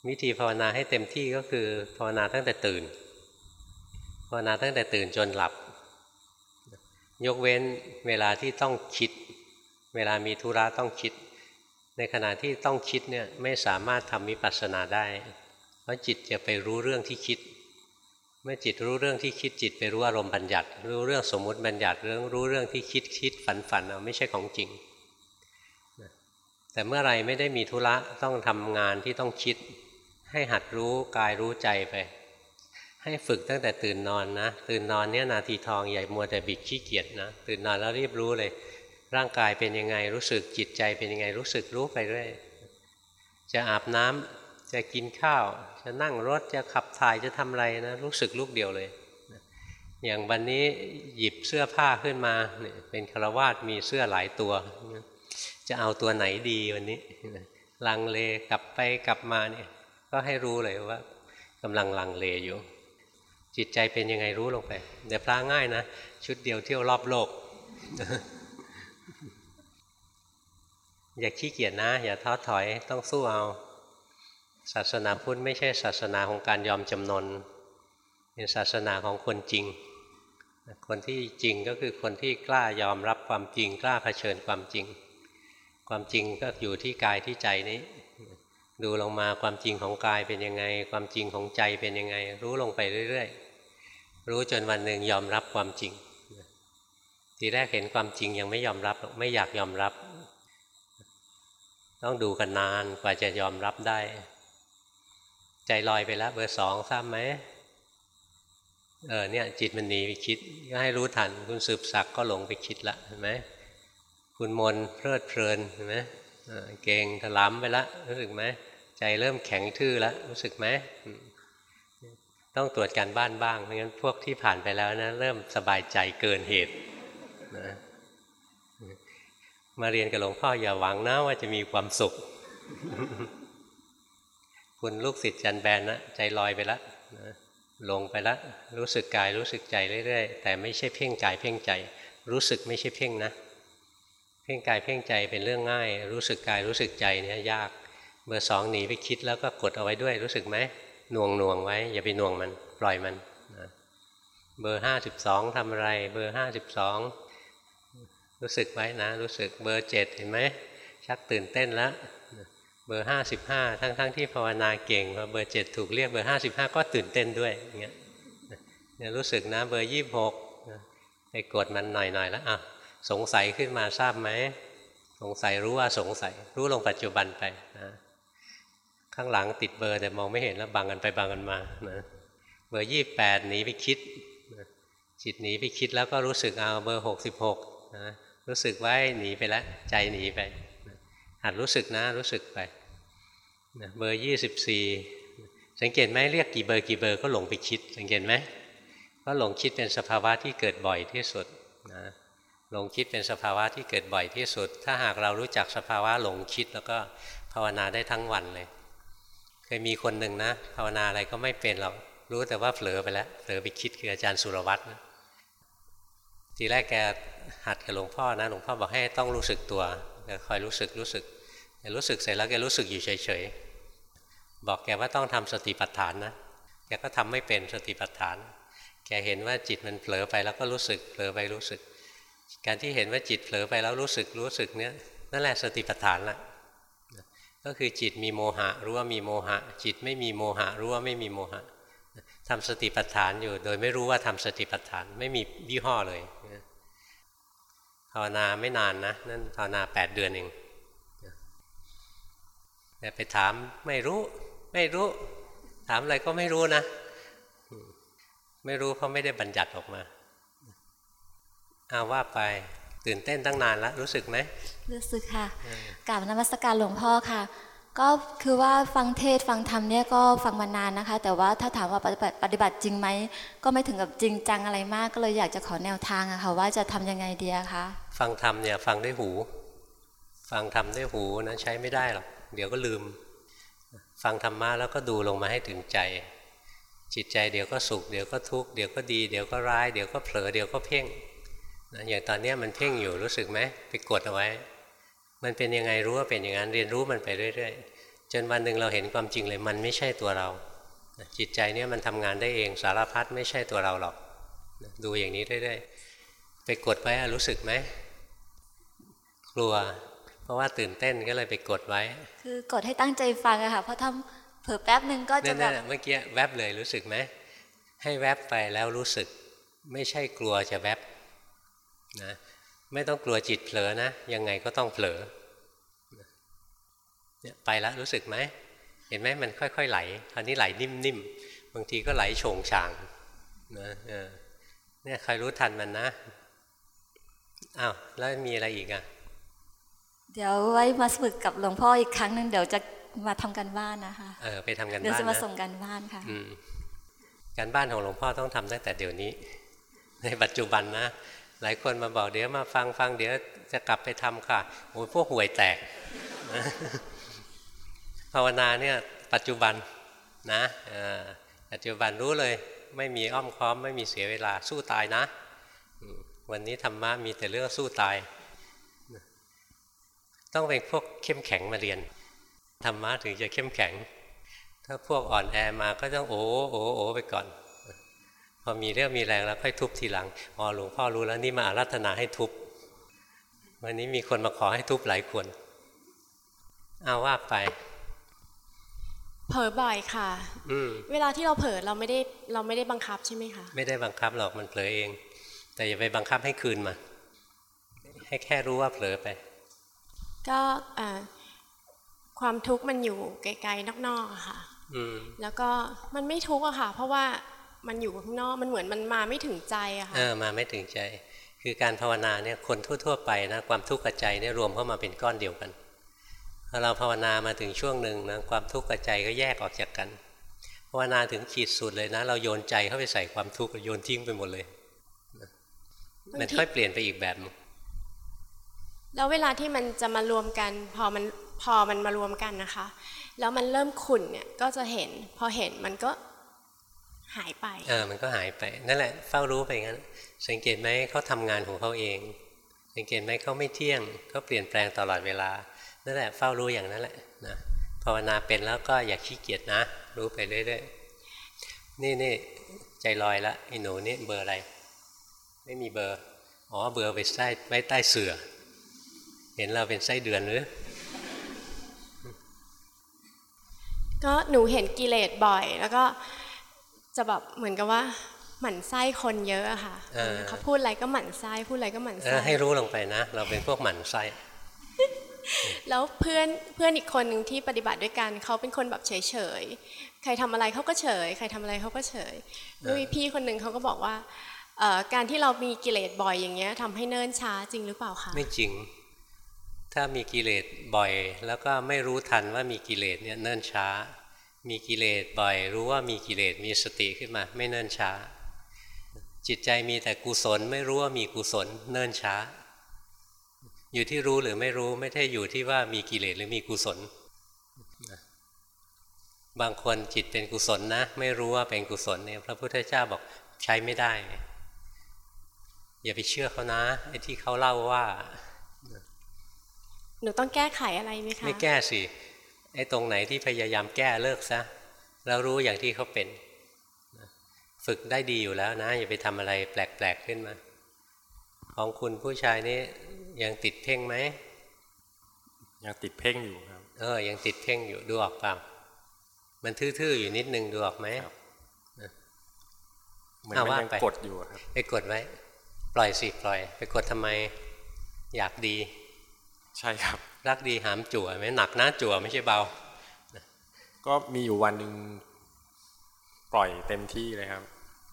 วิธีภาวนาให้เต็มที่ก็คือภาวนาตั้งแต่ตื่น ภาวนาตั้งแต่ตื่นจนหลับ ยกเว้นเวลาที่ต้องคิด เวลามีธุระต้องคิด ในขณะที่ต้องคิดเนี่ยไม่สามารถทำวิปัสสนาได้ เพราะจิตจะไปรู้เรื่องที่คิด เมื่อจิตรู้เรื่องที่คิดจิตไปรู้อารมณ์บัญญัติ รู้เรื่องสมมุติบัญญัติเรื่องรู้เรื่องที่คิดคิดฝันฝันเอาไม่ใช่ของจริง แต่เมื่อไรไม่ได้มีธุระต้องทำงานที่ต้องคิด ให้หัดรู้กายรู้ใจไป ให้ฝึกตั้งแต่ตื่นนอนนะ ตื่นนอนเนี่ยนาทีทองใหญ่มัวแต่บิดขี้เกียจนะตื่นนอนแล้วรีบรู้เลย ร่างกายเป็นยังไงรู้สึกจิตใจเป็นยังไงรู้สึกรู้ไปเรื่อยจะอาบน้ำจะกินข้าว จะนั่งรถจะขับถ่ายจะทำอะไรนะรู้สึกลูกเดียวเลย อย่างวันนี้หยิบเสื้อผ้าขึ้นมาเป็นคารวาสมีเสื้อหลายตัว จะเอาตัวไหนดีวันนี้ลังเลกลับไปกลับมาเนี่ยก็ให้รู้เลยว่ากำลังลังเลอยู่ จิตใจเป็นยังไงรู้ลงไปเดี๋ยวพระง่ายนะ ชุดเดียวเที่ยวรอบโลก อย่าขี้เกียจนะ อย่าท้อถอยต้องสู้เอา ศาสนาพุทธไม่ใช่ศาสนาของการยอมจำนนเป็นศาสนาของคนจริง คนที่จริงก็คือคนที่กล้ายอมรับความจริง กล้าเผชิญความจริง ความจริงก็อยู่ที่กายที่ใจนี้ ดูลงมาความจริงของกายเป็นยังไง ความจริงของใจเป็นยังไง รู้ลงไปเรื่อยๆ รู้จนวันหนึ่งยอมรับความจริงทีแรกเห็นความจริงยังไม่ยอมรับ ไม่อยากยอมรับ ต้องดูกันนานกว่าจะยอมรับได้ ใจลอยไปแล้วเบอร์สองทราบไหมเออเนี่ยจิตมันหนีไปคิดก็ให้รู้ทัน คุณสืบสักก็หลงไปคิดละเห็นไหมคุณมนเพลิดเพลินเห็นไหมเก่งถลำไปแล้วรู้สึกไหมใจเริ่มแข็งทื่อแล้วรู้สึกไหมต้องตรวจการบ้านบ้างไม่งั้นพวกที่ผ่านไปแล้วนะ เริ่มสบายใจเกินเหตุนะ มาเรียนกับหลวงพ่ออย่าหวังนะว่าจะมีความสุข คุณลูกศิษย์จันแบนนะใจลอยไปล้วลงไปล้วรู้สึกกายรู้สึกใจเรื่อยๆแต่ไม่ใช่เพ่งกายเพ่งใจ รู้สึกไม่ใช่เพ่งนะ เพ่งกายเพ่งใจเป็นเรื่องง่าย รู้สึกกายรู้สึกใจเนี่ยยากเบอร์สองหนีไปคิดแล้วก็กดเอาไว้ด้วยรู้สึกไหมหน่วงหน่วงไว้ อย่าไปหน่วงมันปล่อยมันนะเบอร์ห้าสิบสองทำอะไร เบอร์ห้าสิบสอง รู้สึกไว้นะ รู้สึกเบอร์เจ็ดเห็นไหมชักตื่นเต้นแล้วเบอร์ห้าสิบห้าทั้งทั้งที่ภาวนาเก่งพอเบอร์เจ็ดถูกเรียกเบอร์ห้าสิบห้าก็ตื่นเต้นด้วยอย่างเงี้ยเนี่ยรู้สึกนะเบอร์ยี่บหกไปกดมันหน่อยๆแล้วอะสงสัยขึ้นมาทราบไหมสงสัยรู้ว่าสงสัย รู้ลงปัจจุบันไปนะข้างหลังติดเบอร์แต่มองไม่เห็นแล้วบังกันไปบังกันมานะเบอร์ยี่แปดหนีไปคิดจิตหนีไปคิดแล้วก็รู้สึกเอาเบอร์หกสิบหกนะ รู้สึกไว้หนีไปแล้วใจหนีไปหัดรู้สึกนะรู้สึกไปนะเบอร์ยี่สิบสี่สังเกตไหมเรียกกี่เบอร์กี่เบอร์ก็หลงไปคิด สังเกตไหมก็หลงคิดเป็นสภาวะที่เกิดบ่อยที่สุดนะหลงคิดเป็นสภาวะที่เกิดบ่อยที่สุด ถ้าหากเรารู้จักสภาวะหลงคิดแล้วก็ภาวนาได้ทั้งวันเลย เคยมีคนหนึ่งนะ ภาวนาอะไรก็ไม่เป็นหรอกรู้แต่ว่าเผลอไปแล้วเผลอไปคิดคืออาจารย์สุรวัตรนะ ทีแรกแกหัดกับหลวงพ่อนะหลวงพ่อบอกให้ต้องรู้สึกตัวแกคอยรู้สึกรู้สึกแกรู้สึกเสร็จแล้วแกรู้สึกอยู่เฉยๆบอกแกว่าต้องทำสติปัฏฐานนะแกก็ทำไม่เป็นสติปัฏฐาน แกเห็นว่าจิตมันเผลอไปแล้วก็รู้สึกเผลอไปรู้สึก การที่เห็นว่าจิตเผลอไปแล้วรู้สึกรู้สึกเนี้ยนั่นแหละสติปัฏฐานละก็คือจิตมีโมหะรู้ว่ามีโมหะ จิตไม่มีโมหะรู้ว่าไม่มีโมหะทำสติปัฏฐานอยู่ โดยไม่รู้ว่าทำสติปัฏฐานไม่มียี่ห้อเลย ภาวนาไม่นานนะนั่นภาวนาแปดเดือนเองแต่ไปถามไม่รู้ไม่รู้ ถามอะไรก็ไม่รู้นะ ไม่รู้เพราะไม่ได้บัญญัติออกมาอาว่าไปตื่นเต้นตั้งนานแล้วรู้สึกไหมรู้สึกค่ะกราบนมัสการหลวงพ่อค่ะ ก็คือว่าฟังเทศฟังธรรมเนี่ยก็ฟังมานานนะคะ แต่ว่าถ้าถามว่าปฏิบัติปฏิบัติจริงไหมก็ไม่ถึงกับจริงจังอะไรมาก ก็เลยอยากจะขอแนวทางอะค่ะว่าจะทำยังไงดีคะฟังธรรมเนี่ยฟังด้วยหู ฟังธรรมด้วยหูนะใช้ไม่ได้หรอกเดี๋ยวก็ลืม ฟังธรรมะแล้วก็ดูลงมาให้ถึงใจ จิตใจเดี๋ยวก็สุขเดี๋ยวก็ทุกข์เดี๋ยวก็ดีเดี๋ยวก็ร้ายเดี๋ยวก็เผลอเดี๋ยวก็เพ่งนะอย่างตอนนี้มันเพ่งอยู่รู้สึกไหมไปกดเอาไว้ มันเป็นยังไงรู้ว่าเป็นอย่างนั้นเรียนรู้มันไปเรื่อย ๆ จนวันหนึ่งเราเห็นความจริงเลยมันไม่ใช่ตัวเรา จิตใจเนี่ยมันทำงานได้เองสารพัดไม่ใช่ตัวเราหรอก ดูอย่างนี้เรื่อยๆไปกดไว้รู้สึกไหมกลัว เพราะว่าตื่นเต้นก็เลยไปกดไว้ คือกดให้ตั้งใจฟังอะค่ะเพราะทำเผื่อแป๊บหนึ่งก็จะแบบเมื่อกี้แวบเลยรู้สึกไหมให้แวบไปแล้วรู้สึก ไม่ใช่กลัวจะแวบนะ ไม่ต้องกลัวจิตเผลอนะ ยังไงก็ต้องเผลอเนี่ยไปแล้วรู้สึกไหม เห็นไหมมันค่อย ๆ ไหลคราวนี้ไหลนิ่มๆ บางทีก็ไหลโฉงฉางนะเนี่ยใครรู้ทันมันนะอ้าวแล้วมีอะไรอีกอะ เดี๋ยวไว้มาฝึกกับหลวงพ่ออีกครั้งหนึ่งเดี๋ยวจะมาทำกันบ้านนะคะ เออไปทำกันบ้านเดี๋ยวจะมาส่งกันบ้านค่ะการบ้านของหลวงพ่อต้องทำตั้งแต่เดี๋ยวนี้ ในปัจจุบันนะ หลายคนมาบอกเดี๋ยวมาฟังฟังเดี๋ยวจะกลับไปทำค่ะโอ้ยพวกห่วยแตก ภาวนาเนี่ยปัจจุบันนะปัจจุบันรู้เลย ไม่มีอ้อมค้อมไม่มีเสียเวลาสู้ตายนะ วันนี้ธรรมะมีแต่เรื่องสู้ตาย ต้องเป็นพวกเข้มแข็งมาเรียนธรรมะถึงจะเข้มแข็ง ถ้าพวกอ่อนแอมาก็ต้องโอ้โอ้โอ้ไปก่อน พอมีเรื่องมีแรงแล้วค่อยทุบทีหลังอ๋อหลวงพ่อรู้แล้วนี่มาอารัธนาให้ทุบ วันนี้มีคนมาขอให้ทุบหลายคนเอาว่าไป เผลอบ่อยค่ะ อืเวลาที่เราเผลอเราไม่ได้เราไม่ได้บังคับใช่ไหมคะไม่ได้บังคับหรอกมันเผลอเอง แต่อย่าไปบังคับให้คืนมาให้แค่รู้ว่าเผลอไป ก็ความทุกข์มันอยู่ไกลๆนอกๆค่ะแล้วก็มันไม่ทุกข์อะค่ะ เพราะว่า มันอยู่ข้างนอกมันเหมือนมันมาไม่ถึงใจอะค่ะเออมาไม่ถึงใจ คือการภาวนาเนี่ยคนทั่ว ๆ ไปนะความทุกข์กับใจเนี่ยรวมเข้ามาเป็นก้อนเดียวกันพอเราภาวนามาถึงช่วงหนึ่งนะความทุกข์กับใจก็แยกออกจากกันภาวนาถึงขีดสุดเลยนะ เราโยนใจเข้าไปใส่ความทุกข์โยนทิ้งไปหมดเลยมันค่อยเปลี่ยนไปอีกแบบแล้วเวลาที่มันจะมารวมกันพอมันพอมันมารวมกันนะคะ แล้วมันเริ่มขุ่นเนี่ยก็จะเห็น พอเห็นมันก็ หายไปเออมันก็หายไป นั่นแหละเฝ้ารู้ไปงั้น สังเกตไหมเขาทำงานของเขาเอง สังเกตไหมเขาไม่เที่ยงเขาเปลี่ยนแปลงตลอดเวลา นั่นแหละเฝ้ารู้อย่างนั้นแหละนะภาวนาเป็นแล้วก็อย่าขี้เกียจนะ รู้ไปเรื่อยๆนี่นี่ใจลอยละไอ้หนูนี่เบอร์อะไร ไม่มีเบอร์อ๋อเบอร์ไปใต้ไว้ใต้เสือเห็นเราเป็นไส้เดือนหรือก็หนูเห็นกิเลสบ่อย แล้วก็ จะแบบเหมือนกับว่าหมั่นไส้คนเยอะอะค่ะเขาพูดอะไรก็หมั่นไส้พูดอะไรก็หมั่นไส้ให้รู้ลงไปนะ เราเป็นพวกหมั่นไส้แล้วเพื่อนเพื่อนอีกคนหนึ่งที่ปฏิบัติด้วยกันเขาเป็นคนแบบเฉยเฉยใครทำอะไรเขาก็เฉย ใครทำอะไรเขาก็เฉยด้วยพี่คนหนึ่งเขาก็บอกว่าการที่เรามีกิเลสบ่อยอย่างเงี้ยทำให้เนิ่นช้าจริงหรือเปล่าคะไม่จริง ถ้ามีกิเลสบ่อย แล้วก็ไม่รู้ทันว่ามีกิเลสเนี่ยเนิ่นช้า มีกิเลสบ่อย รู้ว่ามีกิเลสมีสติขึ้นมา ไม่เนิ่นช้า จิตใจมีแต่กุศลไม่รู้ว่ามีกุศลเนิ่นช้า อยู่ที่รู้หรือไม่รู้ไม่ได้อยู่ที่ว่ามีกิเลสหรือมีกุศล บางคนจิตเป็นกุศลนะ ไม่รู้ว่าเป็นกุศลเนี่ยพระพุทธเจ้าบอกใช้ไม่ได้อย่าไปเชื่อเขานะไอ้ที่เขาเล่าว่า หนูต้องแก้ไขอะไรไหมคะ ไม่แก้สิ ไอ้ตรงไหนที่พยายามแก้เลิกซะแล้วรู้อย่างที่เขาเป็น ฝึกได้ดีอยู่แล้วนะ อย่าไปทำอะไรแปลกๆขึ้นมา ของคุณผู้ชายนี้ยังติดเพ่งไหม ยังติดเพ่งอยู่ครับ เออ ยังติดเพ่งอยู่ดูออกเปล่ามันทื่อๆอยู่นิดนึงดูออกไหมเหมือนเอามันว่ายังไปกดอยู่อะครับไปกดไว้ ปล่อยสิปล่อย ไปกดทำไม อยากดี ใช่ครับ รักดีหามจั่วไหมหนักนะจั่วไม่ใช่เบา ก็มีอยู่วันหนึ่งปล่อยเต็มที่เลยครับ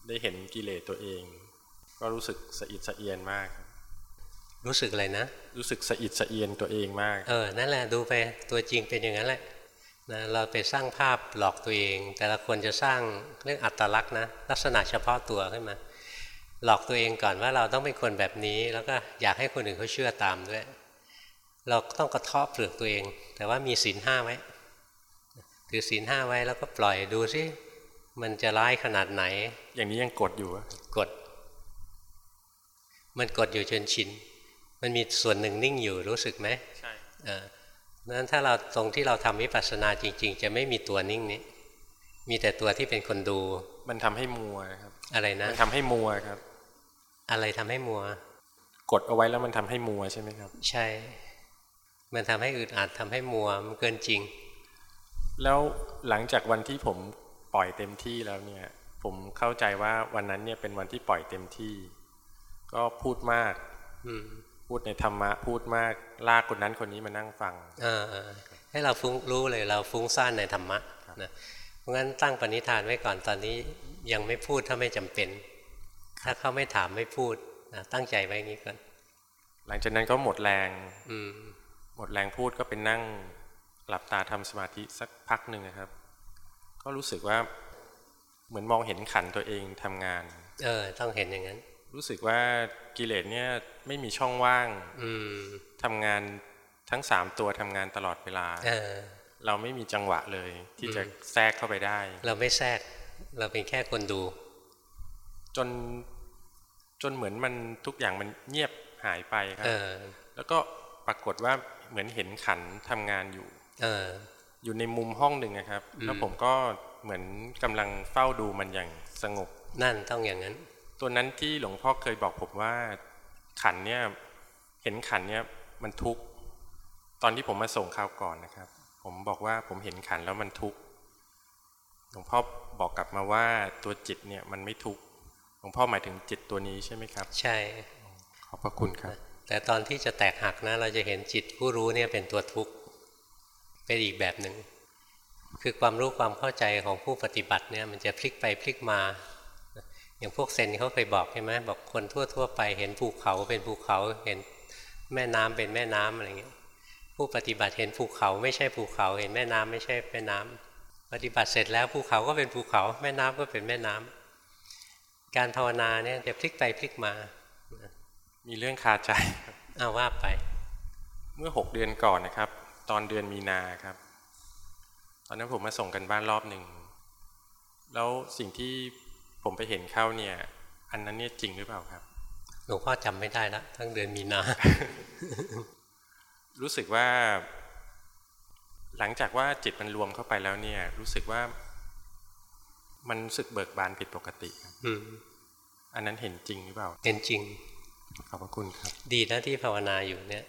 ได้เห็นกิเลสตัวเอง ก็รู้สึกสะอิดสะเอียนมากครับรู้สึกอะไรนะ รู้สึกสะอิดสะเอียนตัวเองมาก เออ นั่นแหละดูไปตัวจริงเป็นอย่างนั้นแหละนะเราไปสร้างภาพหลอกตัวเอง แต่ละคนจะสร้างเรื่องอัตลักษณ์นะลักษณะเฉพาะตัวขึ้นมา หลอกตัวเองก่อนว่าเราต้องเป็นคนแบบนี้ แล้วก็อยากให้คนอื่นเขาเชื่อตามด้วย เราต้องกระเทาะเปลือกตัวเอง แต่ว่ามีศีลห้าไว้ถือศีลห้าไว้แล้วก็ปล่อยดูสิมันจะร้ายขนาดไหน อย่างนี้ยังกดอยู่อะกด มันกดอยู่จนชิน มันมีส่วนหนึ่งนิ่งอยู่รู้สึกไหมใช่เออนั้นถ้าเราตรงที่เราทำวิปัสสนาจริง ๆ จะไม่มีตัวนิ่งนี้ มีแต่ตัวที่เป็นคนดู มันทำให้มัวนะครับ อะไรนะมันทำให้มัวครับ อะไรทำให้มัว กดเอาไว้แล้วมันทำให้มัวใช่ไหมครับ ใช่ มันทำให้อึดอัดทำให้มัวมันเกินจริง แล้วหลังจากวันที่ผมปล่อยเต็มที่แล้วเนี่ย ผมเข้าใจว่าวันนั้นเนี่ยเป็นวันที่ปล่อยเต็มที่ ก็พูดมากอืมพูดในธรรมะพูดมากลากคนนั้นคนนี้มานั่งฟังเออเออให้เราฟุ้งรู้เลยเราฟุ้งซ่านในธรรมะนะเพราะงั้นตั้งปณิธานไว้ก่อนตอนนี้ยังไม่พูดถ้าไม่จำเป็น ถ้าเขาไม่ถามไม่พูดนะตั้งใจไว้อย่างนี้ก่อนหลังจากนั้นก็หมดแรง อืม หมดแรงพูดก็เป็นนั่งหลับตาทำสมาธิสักพักหนึ่งนะครับ ก็รู้สึกว่าเหมือนมองเห็นขันตัวเองทำงาน เออ ต้องเห็นอย่างนั้น รู้สึกว่ากิเลสเนี่ยไม่มีช่องว่าง อืมทำงานทั้งสามตัวทำงานตลอดเวลาเออเราไม่มีจังหวะเลย ที่จะแทรกเข้าไปได้ เราไม่แทรก เราเป็นแค่คนดู จนจนเหมือนมันทุกอย่างมันเงียบหายไปครัเอบอแล้วก็ปรากฏว่า เหมือนเห็นขันทำงานอยู่ เออ อยู่ในมุมห้องหนึ่งนะครับอืมแล้วผมก็เหมือนกำลังเฝ้าดูมันอย่างสงบ นั่นต้องอย่างนั้น ตัวนั้นที่หลวงพ่อเคยบอกผมว่าขันเนี่ยเห็นขันเนี่ยมันทุกข์ตอนที่ผมมาส่งข่าวก่อนนะครับ ผมบอกว่าผมเห็นขันแล้วมันทุกข์หลวงพ่อบอกกลับมาว่าตัวจิตเนี่ยมันไม่ทุกข์หลวงพ่อหมายถึงจิตตัวนี้ใช่ไหมครับ ใช่ ขอบพระคุณครับ แต่ตอนที่จะแตกหักนะ เราจะเห็นจิตผู้รู้เนี่ยเป็นตัวทุกข์เป็นอีกแบบหนึ่งคือความรู้ความเข้าใจของผู้ปฏิบัติเนี่ยมันจะพลิกไปพลิกมา อย่างพวกเซนเขาเคยบอกใช่ไหมบอกคนทั่ว ๆ ไปเห็นภูเขาเป็นภูเขาเห็นแม่น้ำเป็นแม่น้ำอะไรเงี้ยผู้ปฏิบัติเห็นภูเขาไม่ใช่ภูเขา เห็นแม่น้ำไม่ใช่แม่น้ำปฏิบัติเสร็จแล้วภูเขาก็เป็นภูเขา แม่น้ำก็เป็นแม่น้ำการภาวนาเนี่ยจะพลิกไปพลิกมา มีเรื่องคาใจครับเอาว่าไป เมื่อหกเดือนก่อนนะครับ ตอนเดือนมีนาครับ ตอนนั้นผมมาส่งกันบ้านรอบหนึ่ง แล้วสิ่งที่ผมไปเห็นเข้าเนี่ย อันนั้นเนี่ยจริงหรือเปล่าครับ หลวงพ่อจำไม่ได้ละทั้งเดือนมีนา รู้สึกว่า หลังจากว่าจิตมันรวมเข้าไปแล้วเนี่ย รู้สึกว่า มันรู้สึกเบิกบานผิดปกติครับอืมอันนั้นเห็นจริงหรือเปล่าเป็นจริง ขอบพระคุณครับ ดีนะที่ภาวนาอยู่เนี่ย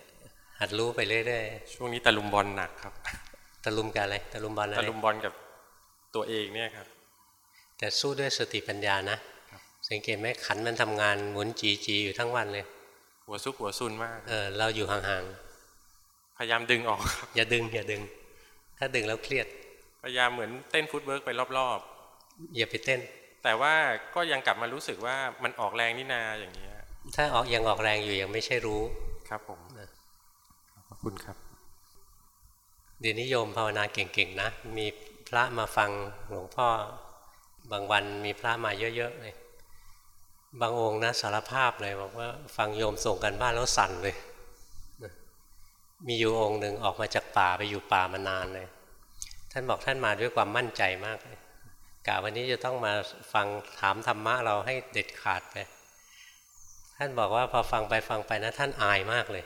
หัดรู้ไปเรื่อยช่วงนี้ตะลุมบอลหนักครับๆตะลุมกันอะไรตะลุมบอลอะไรตะลุมบอลกับตัวเองเนี่ยครับ แต่สู้ด้วยสติปัญญานะสังเกตไหมขันธ์มันทำงานหมุนจี๋ๆอยู่ทั้งวันเลย หัวซุกหัวซุนมาก เออเราอยู่ห่างพยายามดึงออกครับๆอย่าดึงอย่าดึง ถ้าดึงแล้วเครียด พยายามเหมือนเต้น footwork ไปรอบอย่าไปเต้นๆแต่ว่าก็ยังกลับมารู้สึกว่ามันออกแรงนี่นาอย่างเงี้ย ถ้าออกยังออกแรงอยู่ยังไม่ใช่รู้ครับผมนะขอบคุณครับเดี๋ยวนิยมภาวนาเก่งๆนะ มีพระมาฟังหลวงพ่อบางวันมีพระมาเยอะๆเลยบางองค์นะสารภาพเลยบอกว่าฟังโยมส่งกันบ้านแล้วสั่นเลยนะมีอยู่องค์หนึ่งออกมาจากป่าไปอยู่ป่ามานานเลย ท่านบอกท่านมาด้วยความมั่นใจมากเลยกะวันนี้จะต้องมาฟังถามธรรมะเราให้เด็ดขาดไป ท่านบอกว่าพอฟังไปฟังไปนะท่านอายมากเลย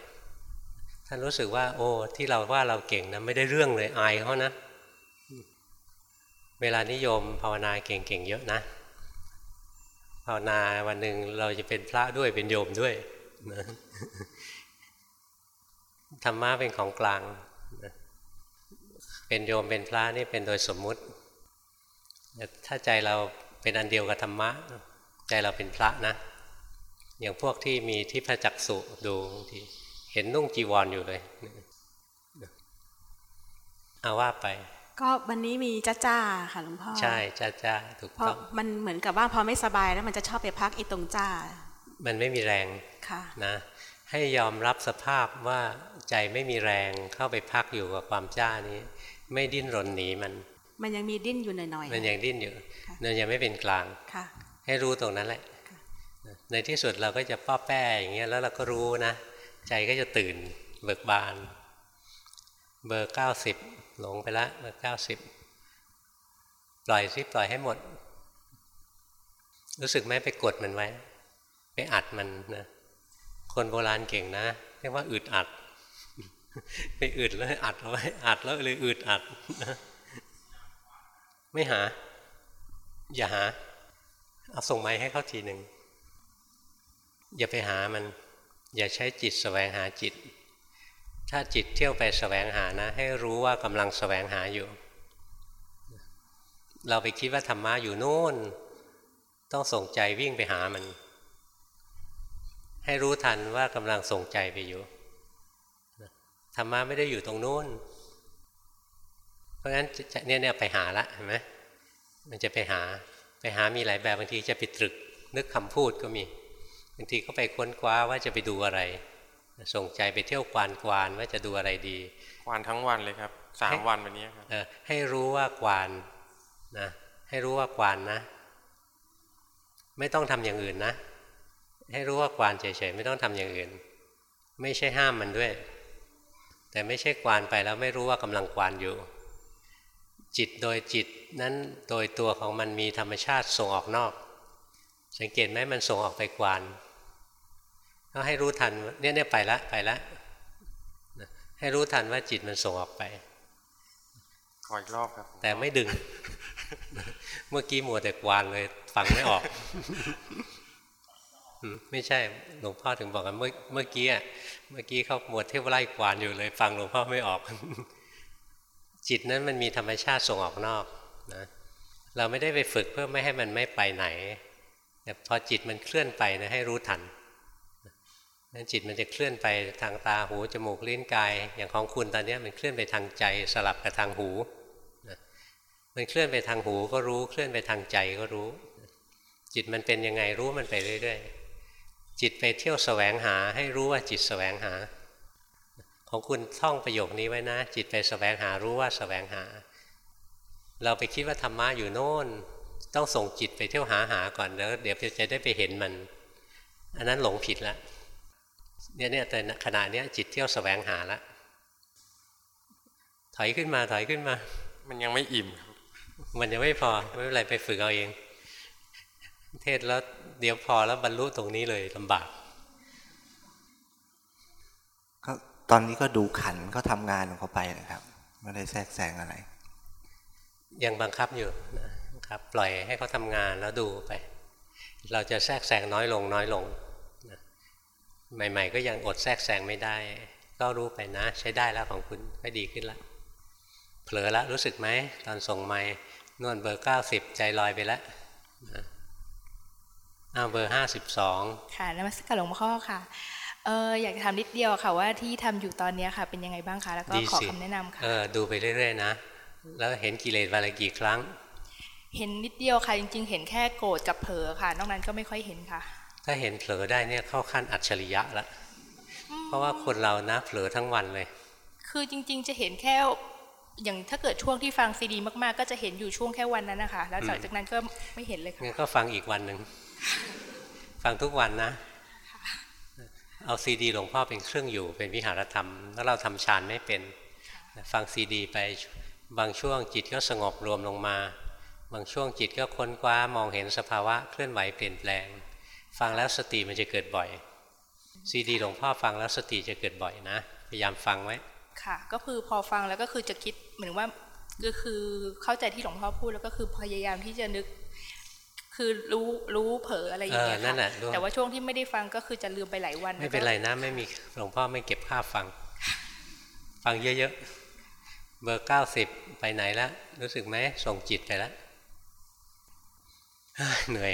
ท่านรู้สึกว่า โอ้ที่เราว่าเราเก่งนะไม่ได้เรื่องเลยอายเขานะ เวลานิยมภาวนาเก่งๆเยอะนะ ภาวนาวันหนึ่งเราจะเป็นพระด้วยเป็นโยมด้วยนะธรรมะเป็นของกลางนะเป็นโยมเป็นพระนี่เป็นโดยสมมุติถ้าใจเราเป็นอันเดียวกับธรรมะ ใจเราเป็นพระนะ อย่างพวกที่มีที่พระจักสุดูบางทีเห็นนุ่งจีวรออยู่เลยเอาว่าไป ก็วันนี้มีจ้าจ้าค่ะหลวงพ่อใช่จ้าจ้าถูกเพราะต้องมันเหมือนกับว่าพอไม่สบายแล้วมันจะชอบไปพักไอ้ตรงจ้า มันไม่มีแรงค่ะนะให้ยอมรับสภาพว่าใจไม่มีแรงเข้าไปพักอยู่กับความจ้านี้ ไม่ดิ้นรนหนีมัน มันยังมีดิ้นอยู่หน่อยๆมันยังดิ้นอยู่ค่ะมันยังไม่เป็นกลางค่ะ ให้รู้ตรงนั้นแหละค่ะ ในที่สุดเราก็จะป้อแป้อย่างเงี้ยแล้วเราก็รู้นะ ใจก็จะตื่นเบิกบาน เบอร์เก้าสิบหลงไปละเบอร์เก้าสิบปล่อยซิปล่อยให้หมด รู้สึกไหมไปกดมันไว้ ไปอัดมันนะคนโบราณเก่งนะเรียกว่าอึดอัดไปอึดแล้วอัดเอาไว้อัดแล้วเลยอึดอัด ไม่หา อย่าหา เอาส่งไม้ให้เขาทีหนึ่ง อย่าไปหามัน อย่าใช้จิตแสวงหาจิต ถ้าจิตเที่ยวไปแสวงหานะ ให้รู้ว่ากำลังแสวงหาอยู่ เราไปคิดว่าธรรมะอยู่โน่น ต้องส่งใจวิ่งไปหามัน ให้รู้ทันว่ากำลังส่งใจไปอยู่ธรรมะไม่ได้อยู่ตรงโน้น เพราะฉะนั้นเนี่ยเนี่ยไปหาละเห็นไหมมันจะไปหาไปหามีหลายแบบบางทีจะไปตรึกนึกคำพูดก็มีางทีก็ไปค้นคว้าว่าจะไปดูอะไร ส่งใจไปเที่ยวกวานกวานว่าจะดูอะไรดีกวานทั้งวันเลยครับสามวันวันนี้ครับเออให้รู้ว่ากวานนะให้รู้ว่ากวานนะ ไม่ต้องทำอย่างอื่นนะ ให้รู้ว่ากวานเฉยๆไม่ต้องทำอย่างอื่น ไม่ใช่ห้ามมันด้วย แต่ไม่ใช่กวานไปแล้วไม่รู้ว่ากำลังกวานอยู่ จิตโดยจิตนั้นโดยตัวของมันมีธรรมชาติส่งออกนอก สังเกตไหมมันส่งออกไปกวาน ก็ให้รู้ทันเนี่ยเนี่ยไปละไปละให้รู้ทันว่าจิตมันส่งออกไปขออีกรอบครับ แต่ไม่ดึง เมื่อกี้มัวแต่กวานเลยฟังไม่ออกอืมไม่ใช่หลวงพ่อถึงบอกกันเมื่อเมื่อกี้อะเมื่อกี้เขามัวเที่ยวไล่กวานอยู่เลย ฟังหลวงพ่อไม่ออก จิตนั้นมันมีธรรมชาติส่งออกนอกนะเราไม่ได้ไปฝึกเพื่อไม่ให้มันไม่ไปไหนแต่พอจิตมันเคลื่อนไปนะให้รู้ทัน นั้นจิตมันจะเคลื่อนไปทางตาหูจมูกลิ้นกาย อย่างของคุณตอนนี้มันเคลื่อนไปทางใจสลับกับทางหูนะมันเคลื่อนไปทางหูก็รู้เคลื่อนไปทางใจก็รู้ จิตมันเป็นยังไงรู้มันไปเรื่อยๆ จิตไปเที่ยวแสวงหาให้รู้ว่าจิตแสวงหา ของคุณท่องประโยคนี้ไว้นะ จิตไปแสวงหารู้ว่าแสวงหา เราไปคิดว่าธรรมะอยู่โน่น ต้องส่งจิตไปเที่ยวหาหาก่อนแล้วเดี๋ยวจะได้ไปเห็นมัน อันนั้นหลงผิดแล้ว เนี่ยเนี่ยแต่ขณะเนี้ยจิตเที่ยวแสวงหาแล้วถอยขึ้นมาถอยขึ้นมา มันยังไม่อิ่มครับมันยังไม่พอไม่เป็นไรไปฝึกเอาเอง เทศแล้วเดี๋ยวพอแล้วบรรลุตรงนี้เลยลำบากก็ตอนนี้ก็ดูขันเขาทำงานของเขาไปนะครับ ไม่ได้แทรกแซงอะไร ยังบังคับอยู่นะครับ ปล่อยให้เขาทำงานแล้วดูไป เราจะแทรกแซงน้อยลงน้อยลงนะ ใหม่ ๆ ก็ยังอดแทรกแซงไม่ได้ ก็รู้ไปนะ ใช้ได้แล้วของคุณก็ดีขึ้นแล้วเผลอแล้วรู้สึกไหมตอนส่งไม้นวดเบอร์เก้าสิบใจลอยไปแล้วนะอ้าวเบอร์ห้าสิบสองค่ะนมัสการหลวงพ่อค่ะเอออยากจะถามนิดเดียวค่ะว่าที่ทำอยู่ตอนเนี้ยค่ะ เป็นยังไงบ้างคะแล้วก็ดีขอสิคำแนะนำค่ะเออดูไปเรื่อยๆนะแล้วเห็นกิเลสวันละกี่ครั้ง เห็นนิดเดียวค่ะจริง ๆ เห็นแค่โกรธกับเผลอค่ะ นอกนั้นก็ไม่ค่อยเห็นค่ะ ถ้าเห็นเผลอได้เนี่ยเข้าขั้นอัจฉริยะแล้วเพราะว่าคนเรานะเผลอทั้งวันเลย คือจริง ๆ จะเห็นแค่อย่างถ้าเกิดช่วงที่ฟังซีดีมากๆ ก็จะเห็นอยู่ช่วงแค่วันนั้นนะคะแล้วหลังจากนั้นก็ไม่เห็นเลยค่ะงั้นก็ฟังอีกวันหนึ่งฟังทุกวันนะพเอาซีดีหลวงพ่อเป็นเครื่องอยู่เป็นวิหารธรรม แล้วเราทำฌานไม่เป็น ฟังซีดีไปบางช่วงจิตก็สงบรวมลงมา บางช่วงจิตก็ค้นคว้ามองเห็นสภาวะเคลื่อนไหวเปลี่ยนแปลง ฟังแล้วสติมันจะเกิดบ่อย ซีดีหลวงพ่อฟังแล้วสติจะเกิดบ่อยนะ พยายามฟังไว้ ค่ะ ก็คือพอฟังแล้วก็คือจะคิดเหมือนว่าก็คือเข้าใจที่หลวงพ่อพูดแล้วก็คือพยายามที่จะนึก คือรู้รู้เผลออะไรอย่างเงี้ยเออนั่นแหค่ะละรู้แต่ว่าช่วงที่ไม่ได้ฟังก็คือจะลืมไปหลายวัน ไม่เป็นไรนะไม่มีหลวงพ่อไม่เก็บค่าฟัง ฟังเยอะๆเบอร์เก้าสิบไปไหนแล้วรู้สึกไหมส่งจิตไปแล้วเฮ้ยเหนื่อย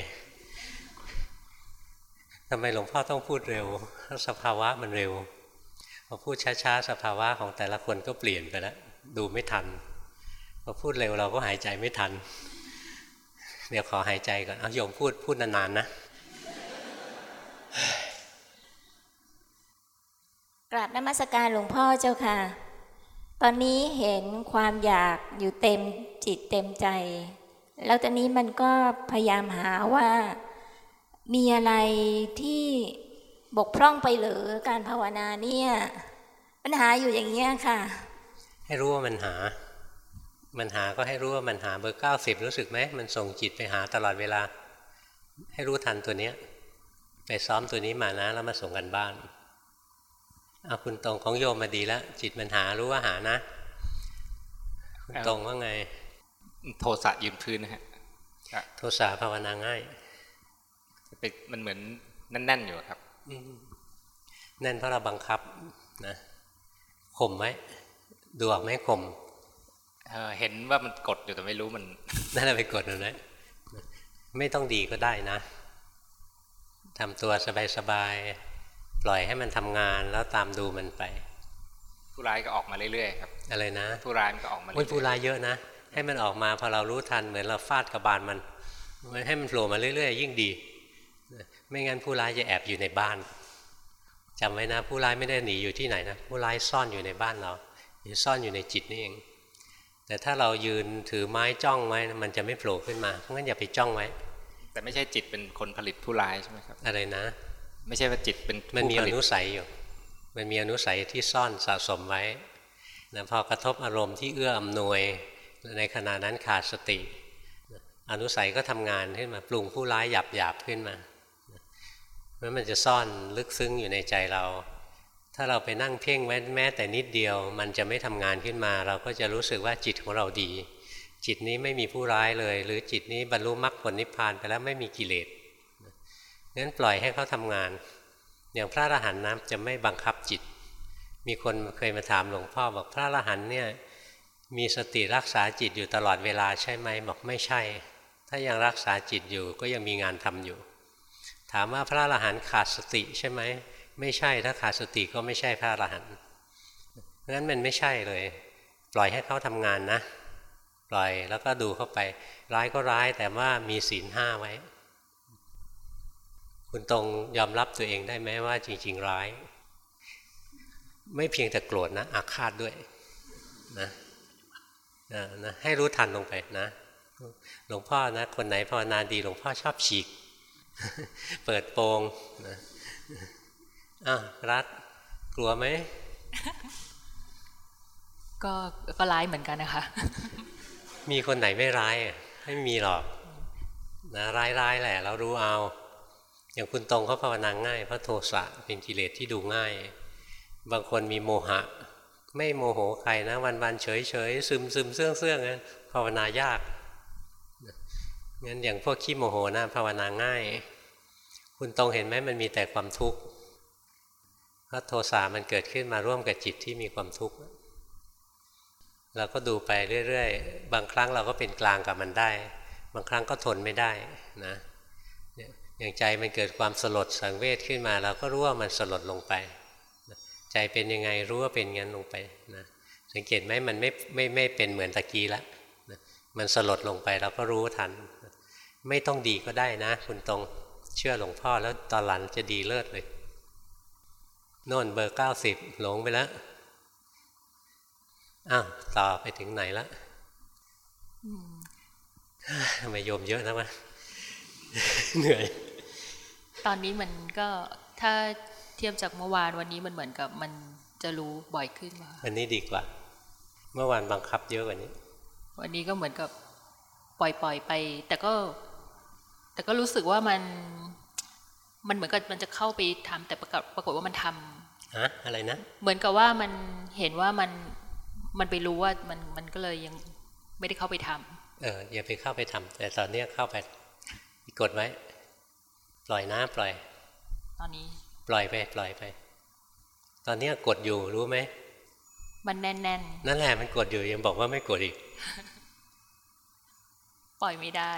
ทำไมหลวงพ่อต้องพูดเร็ว สภาวะมันเร็วพอพูดช้าๆ สภาวะของแต่ละคนก็เปลี่ยนไปแล้ว ดูไม่ทันพอพูดเร็วเราก็หายใจไม่ทัน เดี๋ยวขอหายใจก่อนเอาโยมพูดพูดนานๆนะกราบนมัสการหลวงพ่อเจ้าค่ะ ตอนนี้เห็นความอยากอยู่เต็มจิตเต็มใจ แล้วตอนนี้มันก็พยายามหาว่า มีอะไรที่บกพร่องไปหรือการภาวนาเนี่ยปัญหาอยู่อย่างเงี้ยค่ะ ให้รู้ว่ามันหา มันหาก็ให้รู้ว่ามันหาเบอร์เก้าสิบรู้สึกไหมมันส่งจิตไปหาตลอดเวลา ให้รู้ทันตัวเนี้ย ไปซ้อมตัวนี้มานะแล้วมาส่งกันบ้านเอาคุณตรงของโยมมาดีแล้วจิตมันหารู้ว่าหานะ คุณตรงว่าไง โทสะยืนพื้นนะฮะโทสะภาวนาง่ายเป็น มันเหมือนแน่นๆอยู่ครับอืมแน่นเพราะเราบังคับนะข่มไว้ดูออกไหมข่มเอ่อเห็นว่ามันกดอยู่แต่ไม่รู้มันนั่นแหละไปกดมันนะไม่ต้องดีก็ได้นะทำตัวสบายๆปล่อยให้มันทำงานแล้วตามดูมันไป ผู้ร้ายก็ออกมาเรื่อยๆครับอะไรนะ ผู้ร้ายมันก็ออกมาโอ้ยเรื่ผู้อยร้ายเยอะนะให้มันออกมาพอเรารู้ทันเหมือนเราฟาดกระบาลมันให้มันโผล่มาเรื่อยๆ ยิ่งดี ไม่งั้นผู้ร้ายจะแอบอยู่ในบ้านจำไว้นะ ผู้ร้ายไม่ได้หนีอยู่ที่ไหนนะ ผู้ร้ายซ่อนอยู่ในบ้านเราหรือซ่อนอยู่ในจิตนี่เอง แต่ถ้าเรายืนถือไม้จ้องไว้มันจะไม่โผล่ขึ้นมาเพราะงั้นอย่าไปจ้องไว้ๆแต่ไม่ใช่จิตเป็นคนผลิตผู้ร้ายใช่ไหมครับอะไรนะ ไม่ใช่ว่าจิตเป็นมันมีผู้อผลิตนุสัยอยู่ มันมีอนุสัยที่ซ่อนสะสมไว้นะพอกระทบอารมณ์ที่เอื้ออำนวย ในขณะนั้นขาดสติ อนุสัยก็ทำงานขึ้นมาปรุงผู้ร้ายหยาบหยาบๆขึ้นมา เพราะมันจะซ่อนลึกซึ้งอยู่ในใจเรา ถ้าเราไปนั่งเพ่งแม้แม้แต่นิดเดียว มันจะไม่ทำงานขึ้นมา เราก็จะรู้สึกว่าจิตของเราดี จิตนี้ไม่มีผู้ร้ายเลย หรือจิตนี้บรรลุมรรคผลนิพพานไปแล้วไม่มีกิเลสงั้นปล่อยให้เขาทำงาน อย่างพระอรหันต์นะจะไม่บังคับจิต มีคนเคยมาถามหลวงพ่อบอกพระอรหันต์เนี่ยมีสติรักษาจิตอยู่ตลอดเวลาใช่ไหมบอกไม่ใช่ ถ้ายังรักษาจิตอยู่ก็ยังมีงานทำอยู่ ถามว่าพระอรหันต์ขาดสติใช่ไหมไม่ใช่ถ้าขาดสติก็ไม่ใช่พระอรหันต์งั้นมันไม่ใช่เลย ปล่อยให้เขาทำงานนะ ปล่อยแล้วก็ดูเข้าไป ร้ายก็ร้ายแต่ว่ามีศีลห้าไว้ คุณตรงยอมรับตัวเองได้ไหมว่าจริง ๆ ร้าย ไม่เพียงแต่โกรธนะอาฆาตด้วยนะนะนะให้รู้ทันลงไปนะหลวงพ่อนะ คนไหนภาวนาดีหลวงพ่อชอบฉีก เปิดโปงนะอ้าวรัฐกลัวไหม ก็ก็ร้ายเหมือนกันนะคะ มีคนไหนไม่ร้ายอะไม่มีหรอกนะร้ายๆแหละ เรารู้เอาอย่างคุณตรงเขาภาวนาง่ายเพราะโทสะเป็นกิเลสที่ดูง่าย บางคนมีโมหะ ไม่โมโหใครนะ วันๆเฉยๆซึมซึมเสื่องเสื่องนะภาวนายาก งั้นอย่างพวกขี้โมโหนะภาวนาง่าย คุณตรงเห็นไหมมันมีแต่ความทุกข์เพราะโทสะมันเกิดขึ้นมาร่วมกับจิตที่มีความทุกข์เราก็ดูไปเรื่อยๆ บางครั้งเราก็เป็นกลางกับมันได้ บางครั้งก็ทนไม่ได้นะอย่างใจมันเกิดความสลดสังเวชขึ้นมา เราก็รู้ว่ามันสลดลงไป ใจเป็นยังไงรู้ว่าเป็นงั้นลงไปนะสังเกตไหมมันไม่ไม่ไม่เป็นเหมือนตะกี้ละนะมันสลดลงไปเราก็รู้ทัน ไม่ต้องดีก็ได้นะคุณตรงเชื่อหลวงพ่อแล้วตอนหลังจะดีเลิศเลยโน่นเบอร์เก้าสิบหลงไปแล้วอ้าวต่อไปถึงไหนละทำไมโยมเยอะนะวะเหนื่อย ตอนนี้มันก็ถ้าเทียบจากเมื่อวานวันนี้มันเหมือนกับมันจะรู้บ่อยขึ้นมาวันนี้ดีกว่า เมื่อวานบังคับเยอะกว่านี้ วันนี้ก็เหมือนกับปล่อยปล่อยไป แต่ก็ แต่ก็รู้สึกว่ามันมันเหมือนกับมันจะเข้าไปทำแต่ปรากฏปรากฏว่ามันทำฮะอะไรนะ เหมือนกับว่ามันเห็นว่ามันมันไปรู้ว่ามันมันก็เลยยังไม่ได้เข้าไปทำเอออย่าไปเข้าไปทำแต่ตอนนี้เข้าไปกดไว้ ปล่อยนะปล่อย ตอนนี้ ปล่อยไป ปล่อยไป ตอนนี้กดอยู่รู้ไหมมันแน่นแน่นนั่นแหละมันกดอยู่ยังบอกว่าไม่กดอีก ปล่อยไม่ได้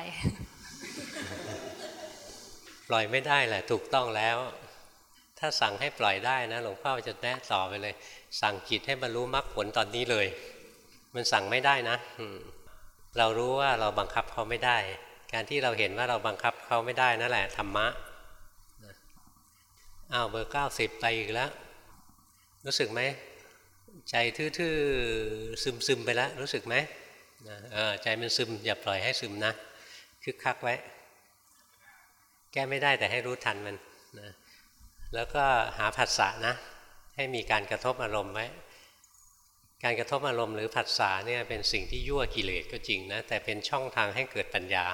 ปล่อยไม่ได้แหละถูกต้องแล้ว ถ้าสั่งให้ปล่อยได้นะหลวงพ่อจะแนะต่อไปเลย สั่งจิตให้บรรลุมรรคผลตอนนี้เลย มันสั่งไม่ได้นะเรารู้ว่าเราบังคับเขาไม่ได้ การที่เราเห็นว่าเราบังคับเขาไม่ได้นั่นแหละธรรมะอ้าวเบอร์เก้าสิบไปอีกแล้ว รู้สึกไหมใจทื่อๆซึมๆไปแล้วรู้สึกไหมใจมันซึมอย่าปล่อยให้ซึมนะคึกคักไว้ แก้ไม่ได้แต่ให้รู้ทันมันนะแล้วก็หาผัสสะนะ ให้มีการกระทบอารมณ์ไว้ การกระทบอารมณ์หรือผัสสะเนี่ยเป็นสิ่งที่ยั่วกิเลสก็จริงนะ แต่เป็นช่องทางให้เกิดปัญญา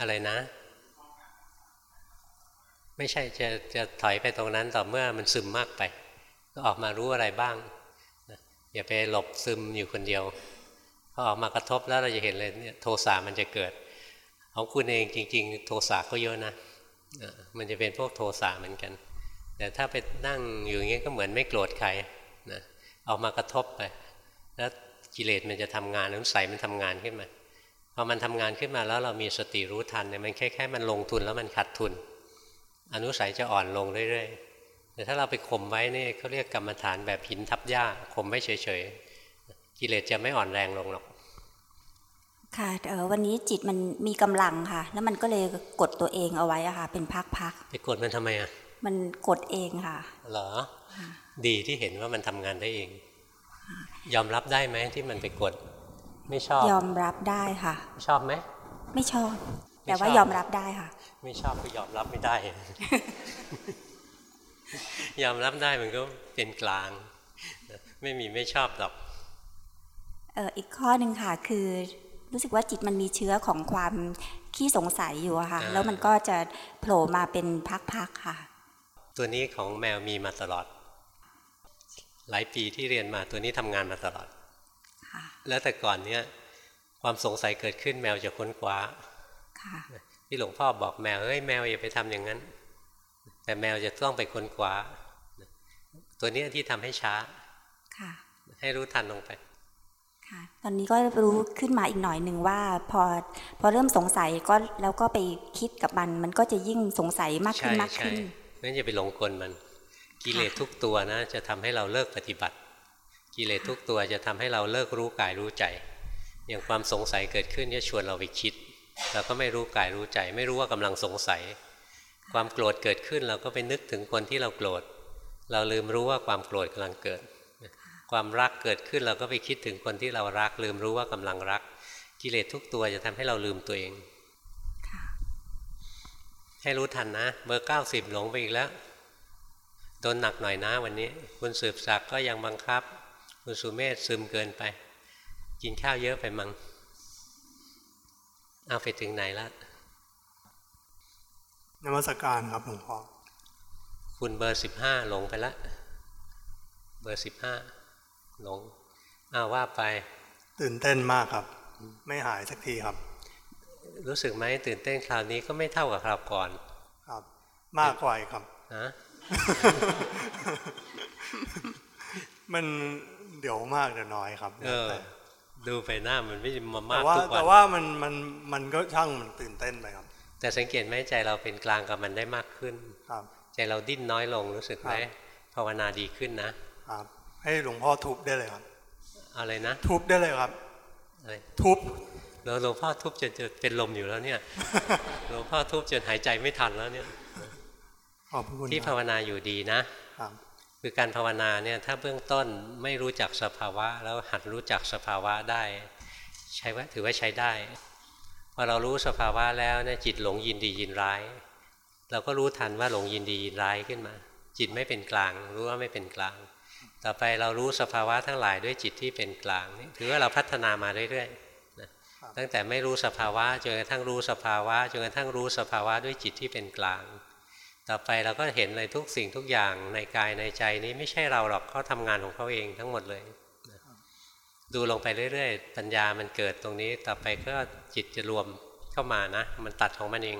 อะไรนะ ไม่ใช่จะจะถอยไปตรงนั้นต่อเมื่อมันซึมมากไป ก็ออกมารู้อะไรบ้างอย่าไปหลบซึมอยู่คนเดียวพอออกมากระทบแล้วเราจะเห็นเลยเนี่ยโทสะมันจะเกิด ของคุณเองจริง ๆ โทสะก็เยอะนะมันจะเป็นพวกโทสะเหมือนกัน แต่ถ้าไปนั่งอยู่อย่างนี้ก็เหมือนไม่โกรธใครนะออกมากระทบไป แล้วกิเลสมันจะทำงานน้ำใสมันทำงานขึ้นมาพอมันทำงานขึ้นมาแล้วเรามีสติรู้ทันเนี่ยมันแค่แค่มันลงทุนแล้วมันขาดทุน อนุสัยจะอ่อนลงเรื่อยๆแต่ถ้าเราไปข่มไว้นี่เขาเรียกกรรมฐานแบบหินทับหญ้าข่มไว้เฉยๆกิเลสจะไม่อ่อนแรงลงหรอก ค่ะวันนี้จิตมันมีกำลังค่ะ แล้วมันก็เลยกดตัวเองเอาไว้อะค่ะ เป็นพักๆไปกดมันทำไมอะมันกดเองค่ะ เหรอ ดีที่เห็นว่ามันทำงานได้เอง ยอมรับได้ไหมที่มันไปกด ไม่ชอบ ยอมรับได้ค่ะ ชอบไหม ไม่ชอบ แต่ว่ายอมรับได้ค่ะ ไม่ชอบก็ยอมรับไม่ได้ ยอมรับได้มันก็เป็นกลาง ไม่มีไม่ชอบหรอก เอออีกข้อหนึ่งค่ะคือ รู้สึกว่าจิตมันมีเชื้อของความขี้สงสัยอยู่ค่ะ แล้วมันก็จะโผล่มาเป็นพักๆค่ะ ตัวนี้ของแมวมีมาตลอด หลายปีที่เรียนมาตัวนี้ทำงานมาตลอดแล้วแต่ก่อนเนี้ยความสงสัยเกิดขึ้นแมวจะค้นคว้าที่หลวงพ่อบอกแมวเฮ้ยแมวอย่าไปทำอย่างนั้น แต่แมวจะต้องไปค้นคว้า ตัวนี้ที่ทำให้ช้าค่ะให้รู้ทันลงไป ค่ะ ตอนนี้ก็รู้ขึ้นมาอีกหน่อยหนึ่งว่า พอพอเริ่มสงสัยก็แล้วก็ไปคิดกับมัน มันก็จะยิ่งสงสัยมากขึ้นมากขึ้นนั่นจะไปหลงกลมัน กิเลสทุกตัวนะ จะทำให้เราเลิกปฏิบัติ กิเลสทุกตัวจะทำให้เราเลิกรู้กายรู้ใจ อย่างความสงสัยเกิดขึ้นจะชวนเราไปคิดเราก็ไม่รู้กายรู้ใจ ไม่รู้ว่ากำลังสงสัย ความโกรธเกิดขึ้นเราก็ไปนึกถึงคนที่เราโกรธ เราลืมรู้ว่าความโกรธกำลังเกิด ความรักเกิดขึ้นเราก็ไปคิดถึงคนที่เรารัก ลืมรู้ว่ากำลังรัก กิเลสทุกตัวจะทำให้เราลืมตัวเองให้รู้ทันนะ เบอร์เก้าสิบหลงไปอีกแล้วโดนหนักหน่อยนะวันนี้ คุณสืบศักดิ์ก็ยังบังคับ คุณสุเมธซึมเกินไป กินข้าวเยอะไปมังเอาไปถึงไหนแล้วนมัสการครับหลวงพ่อคุณเบอร์สิบห้าหลงไปละเบอร์สิบห้า หลงอ้าวว่าไป ตื่นเต้นมากครับ ไม่หายสักทีครับ รู้สึกไหมตื่นเต้นคราวนี้ก็ไม่เท่ากับคราวก่อน ครับ มากกว่าครับฮะมันเดี๋ยวมากเดี๋ยวน้อยครับ เออ ดูไปหน้ามันไม่มามากทุกวันแต่ว่ามันมันมันก็ช่างมันตื่นเต้นไปครับ แต่สังเกตไหมใจเราเป็นกลางกับมันได้มากขึ้น ครับ ใจเราดิ้นน้อยลงรู้สึกไหมภาวนาดีขึ้นนะครับ ให้หลวงพ่อทุบได้เลยครับ อะไรนะ ทุบได้เลยครับอะไรทุบเราหลวงพ่อทุบจนจะเป็นลมอยู่แล้วเนี่ยหลวงพ่อทุบจนหายใจไม่ทันแล้วเนี่ยที่ภาวนาอยู่ดีนะคือการภาวนาเนี่ยถ้าเบื้องต้นไม่รู้จักสภาวะ แล้วหัดรู้จักสภาวะได้ ใช้ว่าถือว่าใช้ได้พอเรารู้สภาวะแล้วเนี่ยจิตหลงยินดียินร้ายเเราก็รู้ทันว่าหลงยินดียินร้ายขึ้นมา จิตไม่เป็นกลาง รู้ว่าไม่เป็นกลาง ต่อไปเรารู้สภาวะทั้งหลายด้วยจิตที่เป็นกลางนี่ถือว่าเราพัฒนามาเรื่อยๆนะตั้งแต่ไม่รู้สภาวะจนกระทั่งรู้สภาวะจนกระทั่งรู้สภาวะด้วยจิตที่เป็นกลาง ต่อไปเราก็เห็นเลยทุกสิ่งทุกอย่างในกายในใจนี้ไม่ใช่เราหรอกเขาทำงานของเขาเองทั้งหมดเลยนะดูลงไปเรื่อยๆ ปัญญามันเกิดตรงนี้ ต่อไปก็จิตจะรวมเข้ามานะ มันตัดของมันเอง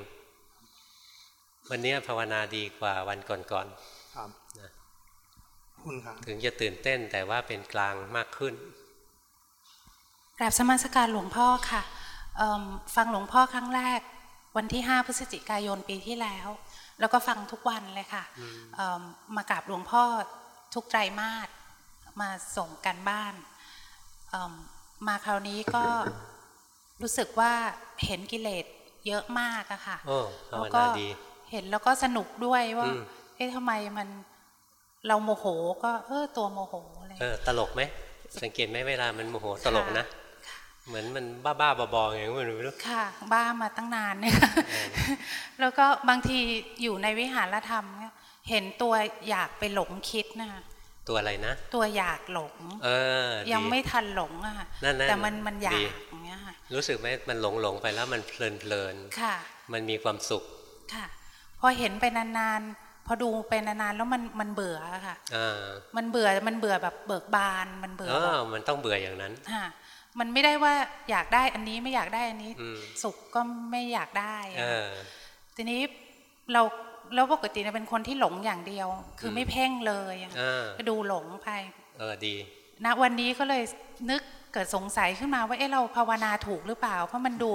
วันนี้ภาวนาดีกว่าวันก่อนๆครับนะ คุณครับถึงจะตื่นเต้นแต่ว่าเป็นกลางมากขึ้นกราบสมมาสการหลวงพ่อค่ะเอิ่มฟังหลวงพ่อครั้งแรกวันที่ 5 พฤศจิกายนปีที่แล้ว แล้วก็ฟังทุกวันเลยค่ะเอิ่มมากราบหลวงพ่อทุกไตรมาสมาส่งกันบ้านเอิ่มมาคราวนี้ก็รู้สึกว่าเห็นกิเลสเยอะมากอะค่ะโอ้ภาวแล้วก็นาดีเห็นแล้วก็สนุกด้วยว่าอืมเอ๊ะทำไมมัน เราโมโหก็เออตัวโมโหอะไรเออตลกไหมสังเกตไหมเวลามันโมโหตลกนะเหมือนมันบ้าบ้าๆบอๆไงไม่รู้ไม่รู้ค่ะ บ้ามาตั้งนานเนี่ยค่ะแล้วก็บางทีอยู่ในวิหารธรรมเนี่ยเห็นตัวอยากไปหลงคิดนะคะตัวอะไรนะ ตัวอยากหลง เออดียังไม่ทันหลงอะค่ะนั่นๆแต่มันมันอยาดีกอย่างเงี้ยค่ะรู้สึกไหมมันหลงหลงไปแล้วมันเพลินเพลินค่ะ มันมีความสุขค่ะ พอเห็นไปนานๆ พอดูไปนานๆแล้วมันมันเบื่ออะค่ะอ่ามันเบื่อมันเบื่อแบบเบิกบานมันเบื่อเอแบอบมันต้องเบื่ออย่างนั้นค่ะมันไม่ได้ว่าอยากได้อันนี้ไม่อยากได้อันนี้อืมสุขก็ไม่อยากได้เออะอทีนี้เราแล้วปกติเนี่ยเป็นคนที่หลงอย่างเดียว คืออมไม่เพ่งเลยอะอ่าก็ดูหลงไป เออดีณวันนี้ก็เลยนึกเกิดสงสัยขึ้นมาว่าเอ๊ะเราภาวนาถูกหรือเปล่า เพราะมันดู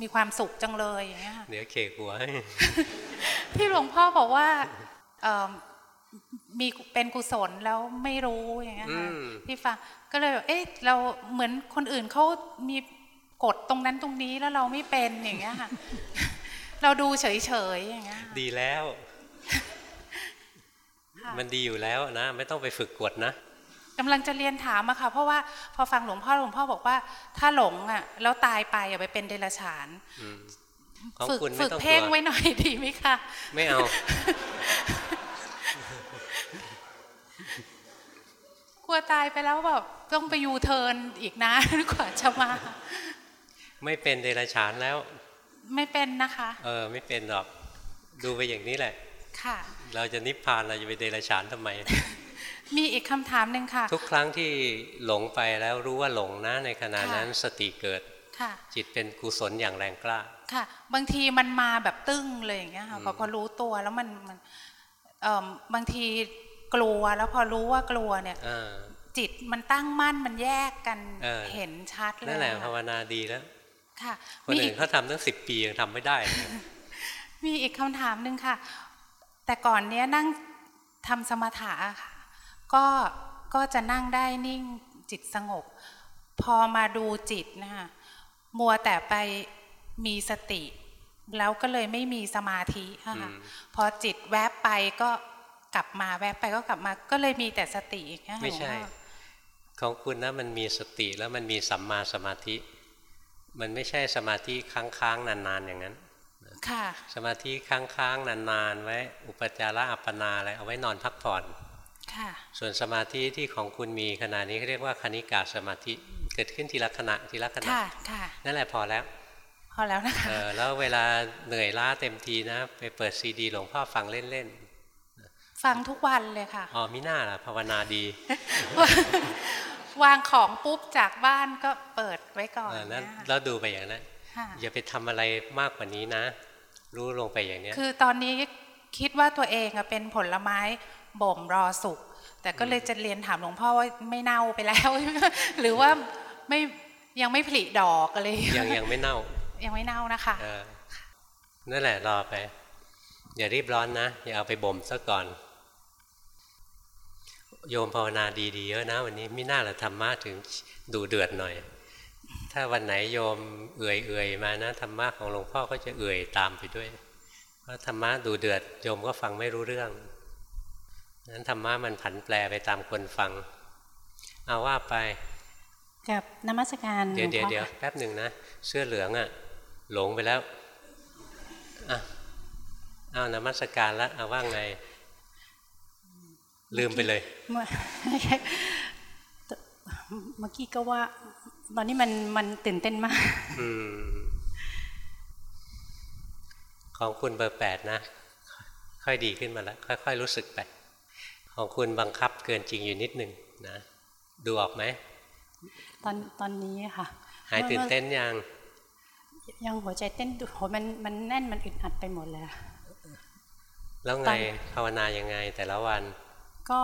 มีความสุขจังเลยอย่างเงี้ยค่ะเดี๋ยวเคกหัวให้ที่หลวงพ่อบอกว่าเอิ่ มมีเป็นกุศลแล้วไม่รู้อย่างเงี้ยค่ะอืมที่ฟังก็เลยแบบเอ๊ะเราเหมือนคนอื่นเขามีกฎตรงนั้นตรงนี้แล้วเราไม่เป็นอย่างเงี้ยค่ะ เราดูเฉยๆอย่างเงี้ยดีแล้วค่ะมันดีอยู่แล้วนะ ไม่ต้องไปฝึกกดนะกำลังจะเรียนถามอะค่ะ เพราะว่าพอฟังหลวงพ่อหลวงพ่อบอกว่า ถ้าหลงอะแล้วตายไปอย่าไปเป็นเดรัจฉานอืมของฝึกคุณไม่ฝึกต้องเพ่งกลัวไว้หน่อยดีไหมคะไม่เอา ลัวตายไปแล้วแบบต้องไปยูเทิร์นอีกนะกว่าจะมา ไม่เป็นเดรัจฉานแล้ว ไม่เป็นนะคะ เออ ไม่เป็นหรอก ดูไปอย่างนี้แหละ ค่ะ เราจะนิพพานเราจะไปเดรัจฉานทำไม มีอีกคำถามหนึ่งค่ะ ทุกครั้งที่หลงไปแล้วรู้ว่าหลงนะ ในขณะค่ะนั้นสติเกิดค่ะจิตเป็นกุศลอย่างแรงกล้า ค่ะ บางทีมันมาแบบตึ้งเลยอย่างเงี้ยค่ะพอพอรู้ตัวแล้วมันมันเอิ่มบางที กลัวแล้วพอรู้ว่ากลัวเนี่ยอ่าจิตมันตั้งมั่นมันแยกกันเออเห็นชัดเลยนั่นแหละค่ภาวนาดีแล้วค่ะคนมีอีอื่กนเขาทำตั้งสิบปียังทำไม่ได้เลยมีอีกคำถามหนึ่งค่ะ แต่ก่อนเนี้ยนั่งทำสมถะอะค่ะ ก็ก็จะนั่งได้นิ่งจิตสงบ พอมาดูจิตนะคะมัวแต่ไปมีสติ แล้วก็เลยไม่มีสมาธิอะค่ะอืมพอจิตแวบไปก็ กลับมาแวบไปก็กลับมา ก็เลยมีแต่สติอย่างเงี้ยค่ะไม่ใช่หลวงพ่อของคุณนะมันมีสติแล้วมันมีสัมมาสมาธิ มันไม่ใช่สมาธิค้างๆนานๆอย่างนั้นค่ะสมาธิค้างๆนานๆไว้ อุปจาระอัปปนาอะไรเอาไว้นอนพักผ่อนค่ะส่วนสมาธิที่ของคุณมีขณะนี้เขาเรียกว่าคณิกาสมาธิเกิดขึ้นทีละขณะทีละขณะค่ะค่ะนั่นแหละพอแล้ว พอแล้วนะคะเออแล้วเวลาเหนื่อยล้าเต็มทีนะ ไปเปิดซีดีหลวงพ่อฟังเล่น ฟังทุกวันเลยค่ะๆอ๋อมิน่าล่ะภาวนาดี วางของปุ๊บจากบ้านก็เปิดไว้ก่อนเออนั้นนะคะแล้วดูไปอย่างนั้นค่ะอย่าไปทำอะไรมากกว่านี้นะ รู้ลงไปอย่างเนี้ยคือตอนนี้คิดว่าตัวเองอะเป็นผลไม้บ่มรอสุก แต่ก็เลยจะเรียนถามหลวงพ่อว่าไม่เน่าไปแล้ว หรือว่าไม่ยังไม่ผลิดอกอะไรยังยังไม่เน่า ยังไม่เน่านะคะเออนั่นแหละรอไป อย่ารีบร้อนนะ อย่าเอาไปบ่มซะก่อน โยมภาวนาดีๆเยอะนะ วันนี้ไม่น่าละธรรมะถึงดูเดือดหน่อย ถ้าวันไหนโยมเอื่อยๆมานะธรรมะของหลวงพ่อก็จะเอื่อยตามไปด้วย เพราะธรรมะดูเดือดโยมก็ฟังไม่รู้เรื่องนั้นธรรมะมันผันแปรไปตามคนฟัง เอาว่าไป กับนมัสการเดี๋ยวหลเดี๋ยวงพ่อเดี๋ยวค่ะแป๊บหนึ่งนะ เสื้อเหลืองอะหลงไปแล้วอะเอานมัสการแล้วเอาว่างไง ลืมไปเลยเมื่อเมื่อกี้ก็ว่า ตอนนี้มันมันตื่นเต้นมากอืมของคุณเบอร์แปดนะ ค่อยดีขึ้นมาแล้ว ค่อย ๆ รู้สึกไป ของคุณบังคับเกินจริงอยู่นิดหนึ่งนะดูออกไหมตอนตอนนี้ค่ะ หายตื่นเต้นยัง ยังหัวใจเต้นโหมันมันแน่นมันอึดอัดไปหมดเลยแล้วไงภาวนายังไงแต่ละวัน ก็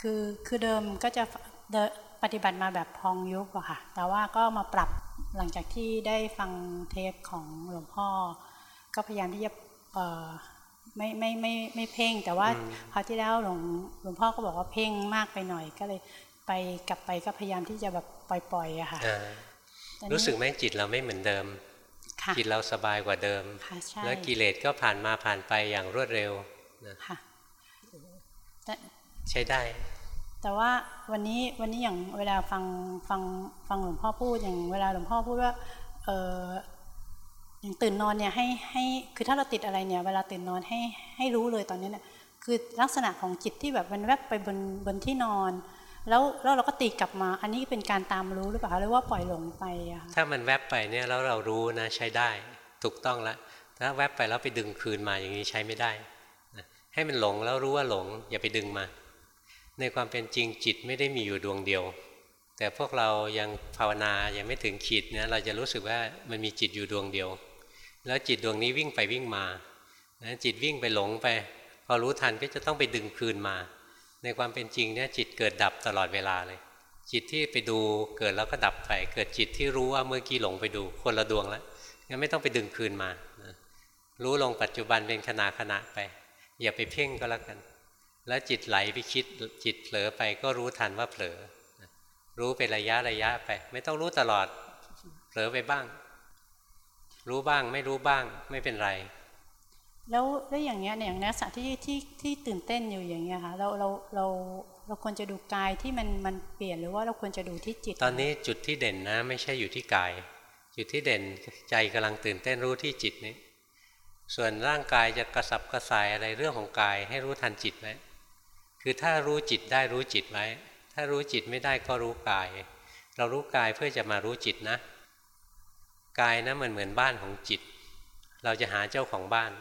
คือคือเดิมก็จะเดิปฏิบัติมาแบบพองยุบอะค่ะ แต่ว่าก็มาปรับหลังจากที่ได้ฟังเทปของหลวงพ่อ ก็พยายามที่จะเอ่อไม่ไม่ไม่ไม่เพ่ง แต่ว่าคราวที่แล้วหลวงหลวงพ่อก็บอกว่าเพ่งมากไปหน่อย ก็เลยไปกลับไปก็พยายามที่จะแบบปล่อยๆอะค่ะรู้สึกไหมจิตเราไม่เหมือนเดิมจิตเราสบายกว่าเดิม แล้วกิเลสก็ผ่านมาผ่านไปอย่างรวดเร็วนะ ใช้ได้ แต่ว่าวันนี้วันนี้อย่างเวลาฟังฟังฟังหลวงพ่อพูดอย่างเวลาหลวงพ่อพูดว่าเอออย่างตื่นนอนเนี่ยให้ให้คือถ้าเราติดอะไรเนี่ย เวลาตื่นนอนให้ให้รู้เลยตอนนี้เนี่ยคือลักษณะของจิตที่แบบมันแวบไปบนบนที่นอน แล้วแล้วเราก็ตีกลับมา อันนี้เป็นการตามรู้หรือเปล่าหรือว่าปล่อยหลงไปอะถ้ามันแวบไปเนี่ยแล้วเรารู้นะใช้ได้ ถูกต้องแล้วถ้าแวบไปแล้วไปดึงคืนมาอย่างนี้ใช้ไม่ได้ ให้มันหลงแล้วรู้ว่าหลง อย่าไปดึงมา ในความเป็นจริงจิตไม่ได้มีอยู่ดวงเดียว แต่พวกเรายังภาวนายังไม่ถึงขีดเนี่ยเราจะรู้สึกว่ามันมีจิตอยู่ดวงเดียว แล้วจิตดวงนี้วิ่งไปวิ่งมานะจิตวิ่งไปหลงไป พอรู้ทันก็จะต้องไปดึงคืนมา ในความเป็นจริงเนี่ยจิตเกิดดับตลอดเวลาเลย จิตที่ไปดูเกิดแล้วก็ดับไป เกิดจิตที่รู้ว่าเมื่อกี้หลงไปดูคนละดวงแล้วงั้นไม่ต้องไปดึงคืนมานะรู้ลงปัจจุบันเป็นขณะขณะไป อย่าไปเพ่งก็แล้วกัน แล้วจิตไหลไปคิดจิตเผลอไปก็รู้ทันว่าเผลอ รู้เป็นระยะระยะไป ไม่ต้องรู้ตลอดเผลอไปบ้าง รู้บ้างไม่รู้บ้างไม่เป็นไร แล้วแล้วอย่างเงี้ยอย่างนักษะที่ที่ที่ตื่นเต้นอยู่อย่างเงี้ยค่ะเราเราเราเราควรจะดูกายที่มันมันเปลี่ยนหรือว่าเราควรจะดูที่จิต ตอนนี้จุดที่เด่นนะ ไม่ใช่อยู่ที่กาย จุดที่เด่นใจกำลังตื่นเต้นรู้ที่จิตนี้ ส่วนร่างกายจะกระสับกระส่ายอะไรเรื่องของกาย ให้รู้ทันจิตไว้คือถ้ารู้จิตได้รู้จิตไว้ ถ้ารู้จิตไม่ได้ก็รู้กาย เรารู้กายเพื่อจะมารู้จิตนะ กายนะมันเหมือนบ้านของจิต เราจะหาเจ้าของบ้าน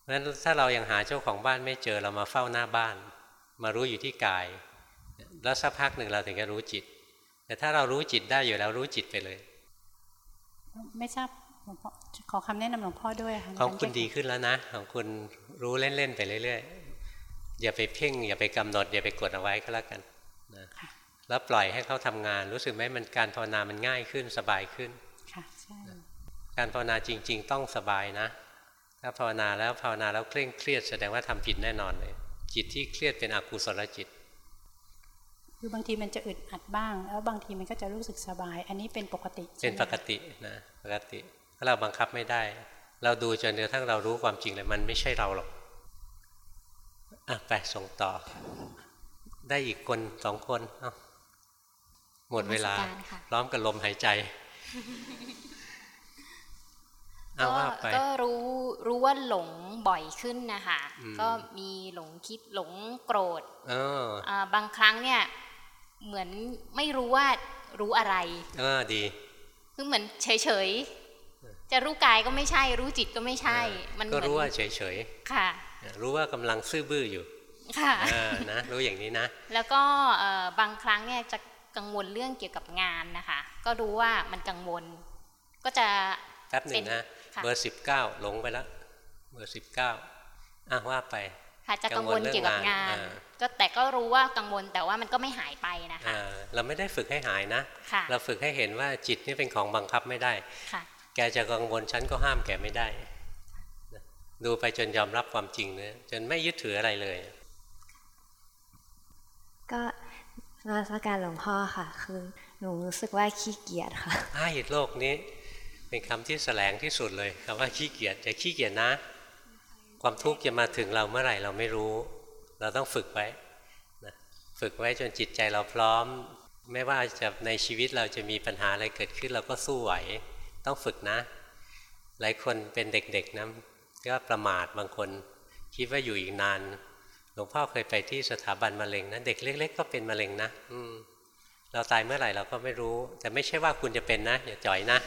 เพราะฉะนั้นถ้าเรายัางหาเจ้าของบ้านไม่เจอเรามาเฝ้าหน้าบ้าน มารู้อยู่ที่กาย แล้วสักพักหนึ่งเราถึงจะรู้จิต แต่ถ้าเรารู้จิตได้อยู่แล้วรู้จิตไปเลย ไม่ทราบ ขอคำแนะนำหลวงพ่อด้วยค่ะของคุณดีขึ้นแล้วนะของคุณรู้เล่นๆไปเรื่อยๆอย่าไปเพ่ง อย่าไปกำหนด อย่าไปกดเอาไว้ก็แล้วกันนะแล้วปล่อยให้เขาทำงาน รู้สึกไหมมันการภาวนามันง่ายขึ้นสบายขึ้นค่ะใช่การภาวนาจริง ๆ ต้องสบายนะ ถ้าภาวนาแล้วภาวนาแล้วเคร่งเครียดแสดงว่าทำผิดแน่นอนเลย จิตที่เครียดเป็นอกุศลจิตคือบางทีมันจะอึดอัดบ้าง แล้วบางทีมันก็จะรู้สึกสบาย อันนี้เป็นปกติ เป็นปกตินะปกติถ้า เราบังคับไม่ได้ เราดูจนกระทั่งเรารู้ความจริงเลยมันไม่ใช่เราหรอกอะไปส่งต่อ ได้อีกคนสองคนเอาหมดเวลา พร้อมกับลมหายใจเอาว่าไปก็รู้รู้ว่าหลงบ่อยขึ้นนะคะก็มีหลงคิดหลงโกรธบางครั้งเนี่ย เหมือนไม่รู้ว่ารู้อะไร เออดี คือเหมือนเฉยเฉย จะรู้กายก็ไม่ใช่ รู้จิตก็ไม่ใช่ มันก็รู้ว่าเฉยเฉยค่ะ รู้ว่ากำลังซื่อบื้ออยู่ค่ะนะรู้อย่างนี้นะ แล้วก็บางครั้งเนี่ยจะกังวลเรื่องเกี่ยวกับงานนะคะ ก็รู้ว่ามันกังวล ก็จะแป๊บหนึ่งนะเบอร์สิบเก้าหลงไปแล้วเบอร์สิบเก้าอะว่าไปค่ะจะกังวลเกี่ยวกับงาน ก็แต่ก็รู้ว่ากังวลแต่ว่ามันก็ไม่หายไปนะคะเราไม่ได้ฝึกให้หายนะ เราฝึกให้เห็นว่าจิตนี่เป็นของบังคับไม่ได้ค่ะ แกจะกังวลฉันก็ห้ามแกไม่ได้ ดูไปจนยอมรับความจริงเนะจนไม่ยึดถืออะไรเลย ก็นาสการหลวงพ่อค่ะ คือหนูรู้สึกว่าขี้เกียจค่ะไอ้โลกนี้ เป็นคำที่แสลงที่สุดเลยคำว่าขี้เกียจจะขี้เกียจนะ ความทุกข์จะมาถึงเราเมื่อไหร่เราไม่รู้ เราต้องฝึกไว้นะฝึกไว้จนจิตใจเราพร้อม ไม่ว่าจะในชีวิตเราจะมีปัญหาอะไรเกิดขึ้นเราก็สู้ไหว ต้องฝึกนะ หลายคนเป็นเด็กๆนะก็ประมาทบางคน คิดว่าอยู่อีกนาน หลวงพ่อเคยไปที่สถาบันมะเร็งนะเด็กเล็ก ๆ ก็เป็นมะเร็งนะอืมเราตายเมื่อไหร่เราก็ไม่รู้ แต่ไม่ใช่ว่าคุณจะเป็นนะอย่าจ่อยนะ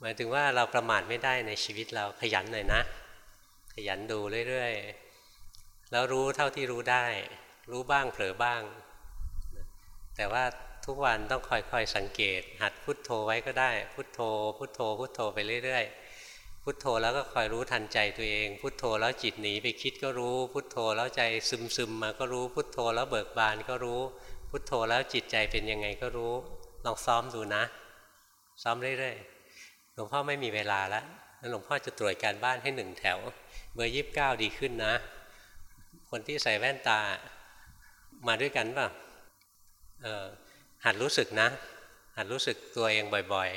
หมายถึงว่าเราประมาทไม่ได้ในชีวิตเราขยันหน่อยนะ ขยันดูเรื่อยๆแล้วรู้เท่าที่รู้ได้ รู้บ้างเผลอบ้าง แต่ว่า ทุกวันต้องคอยๆสังเกต หัดพุดโทโธไว้ก็ได้ พุโทโธ พุโทโธ พุโทโธไปเรื่อยๆ พุโทโธแล้วก็คอยรู้ทันใจตัวเอง พุโทโธแล้วจิตหนีไปคิดก็รู้ พุโทโธแล้วใจซึมๆมมาก็รู้ พุโทโธแล้วเบิกบานก็รู้ พุโทโธแล้วจิตใจเป็นยังไงก็รู้ ลองซ้อมดูนะ ซ้อมเรื่อยๆ หลวงพ่อไม่มีเวลาแล้วหลวงพ่อจะตรวจการบ้านให้หนึ่งแถว เบอร์ยี่สิบเก้าดีขึ้นนะ คนที่ใส่แว่นตามาด้วยกันป่ะ หัดรู้สึกนะ หัดรู้สึกตัวเองบ่อย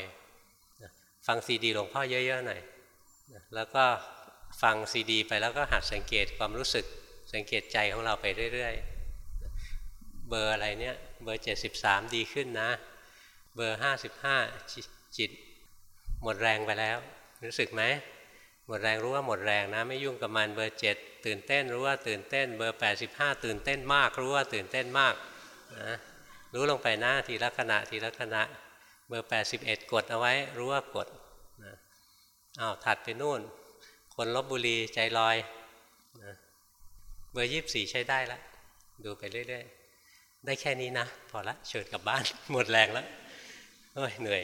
ๆ ฟังซีดีหลวงพ่อเยอะๆหน่อยแล้วก็ฟังซีดี ไปแล้วก็หัดสังเกตความรู้สึกสังเกตใจของเราไปเรื่อยๆ เบอร์อะไรเนี่ยเบอร์ 73 ดีขึ้นนะ เบอร์ 55จิต หมดแรงไปแล้ว รู้สึกไหมหมดแรงรู้ว่าหมดแรงนะ ไม่ยุ่งกับมันเบอร์7ตื่นเต้นรู้ว่าตื่นเต้น เบอร์ 85 ตื่นเต้นมากรู้ว่าตื่นเต้นมากนะ รู้ลงไปหน้าทีละขณะทีละขณะ เบอร์ 81 กดเอาไว้รู้ว่ากดนะอ้าวถัดไปนู่น คนลบบุรีใจลอยนะเบอร์ 24 ใช้ได้ละ ดูไปเรื่อยๆ ได้แค่นี้นะ พอละเชิญกลับบ้านหมดแรงแล้วเฮ้ยเหนื่อย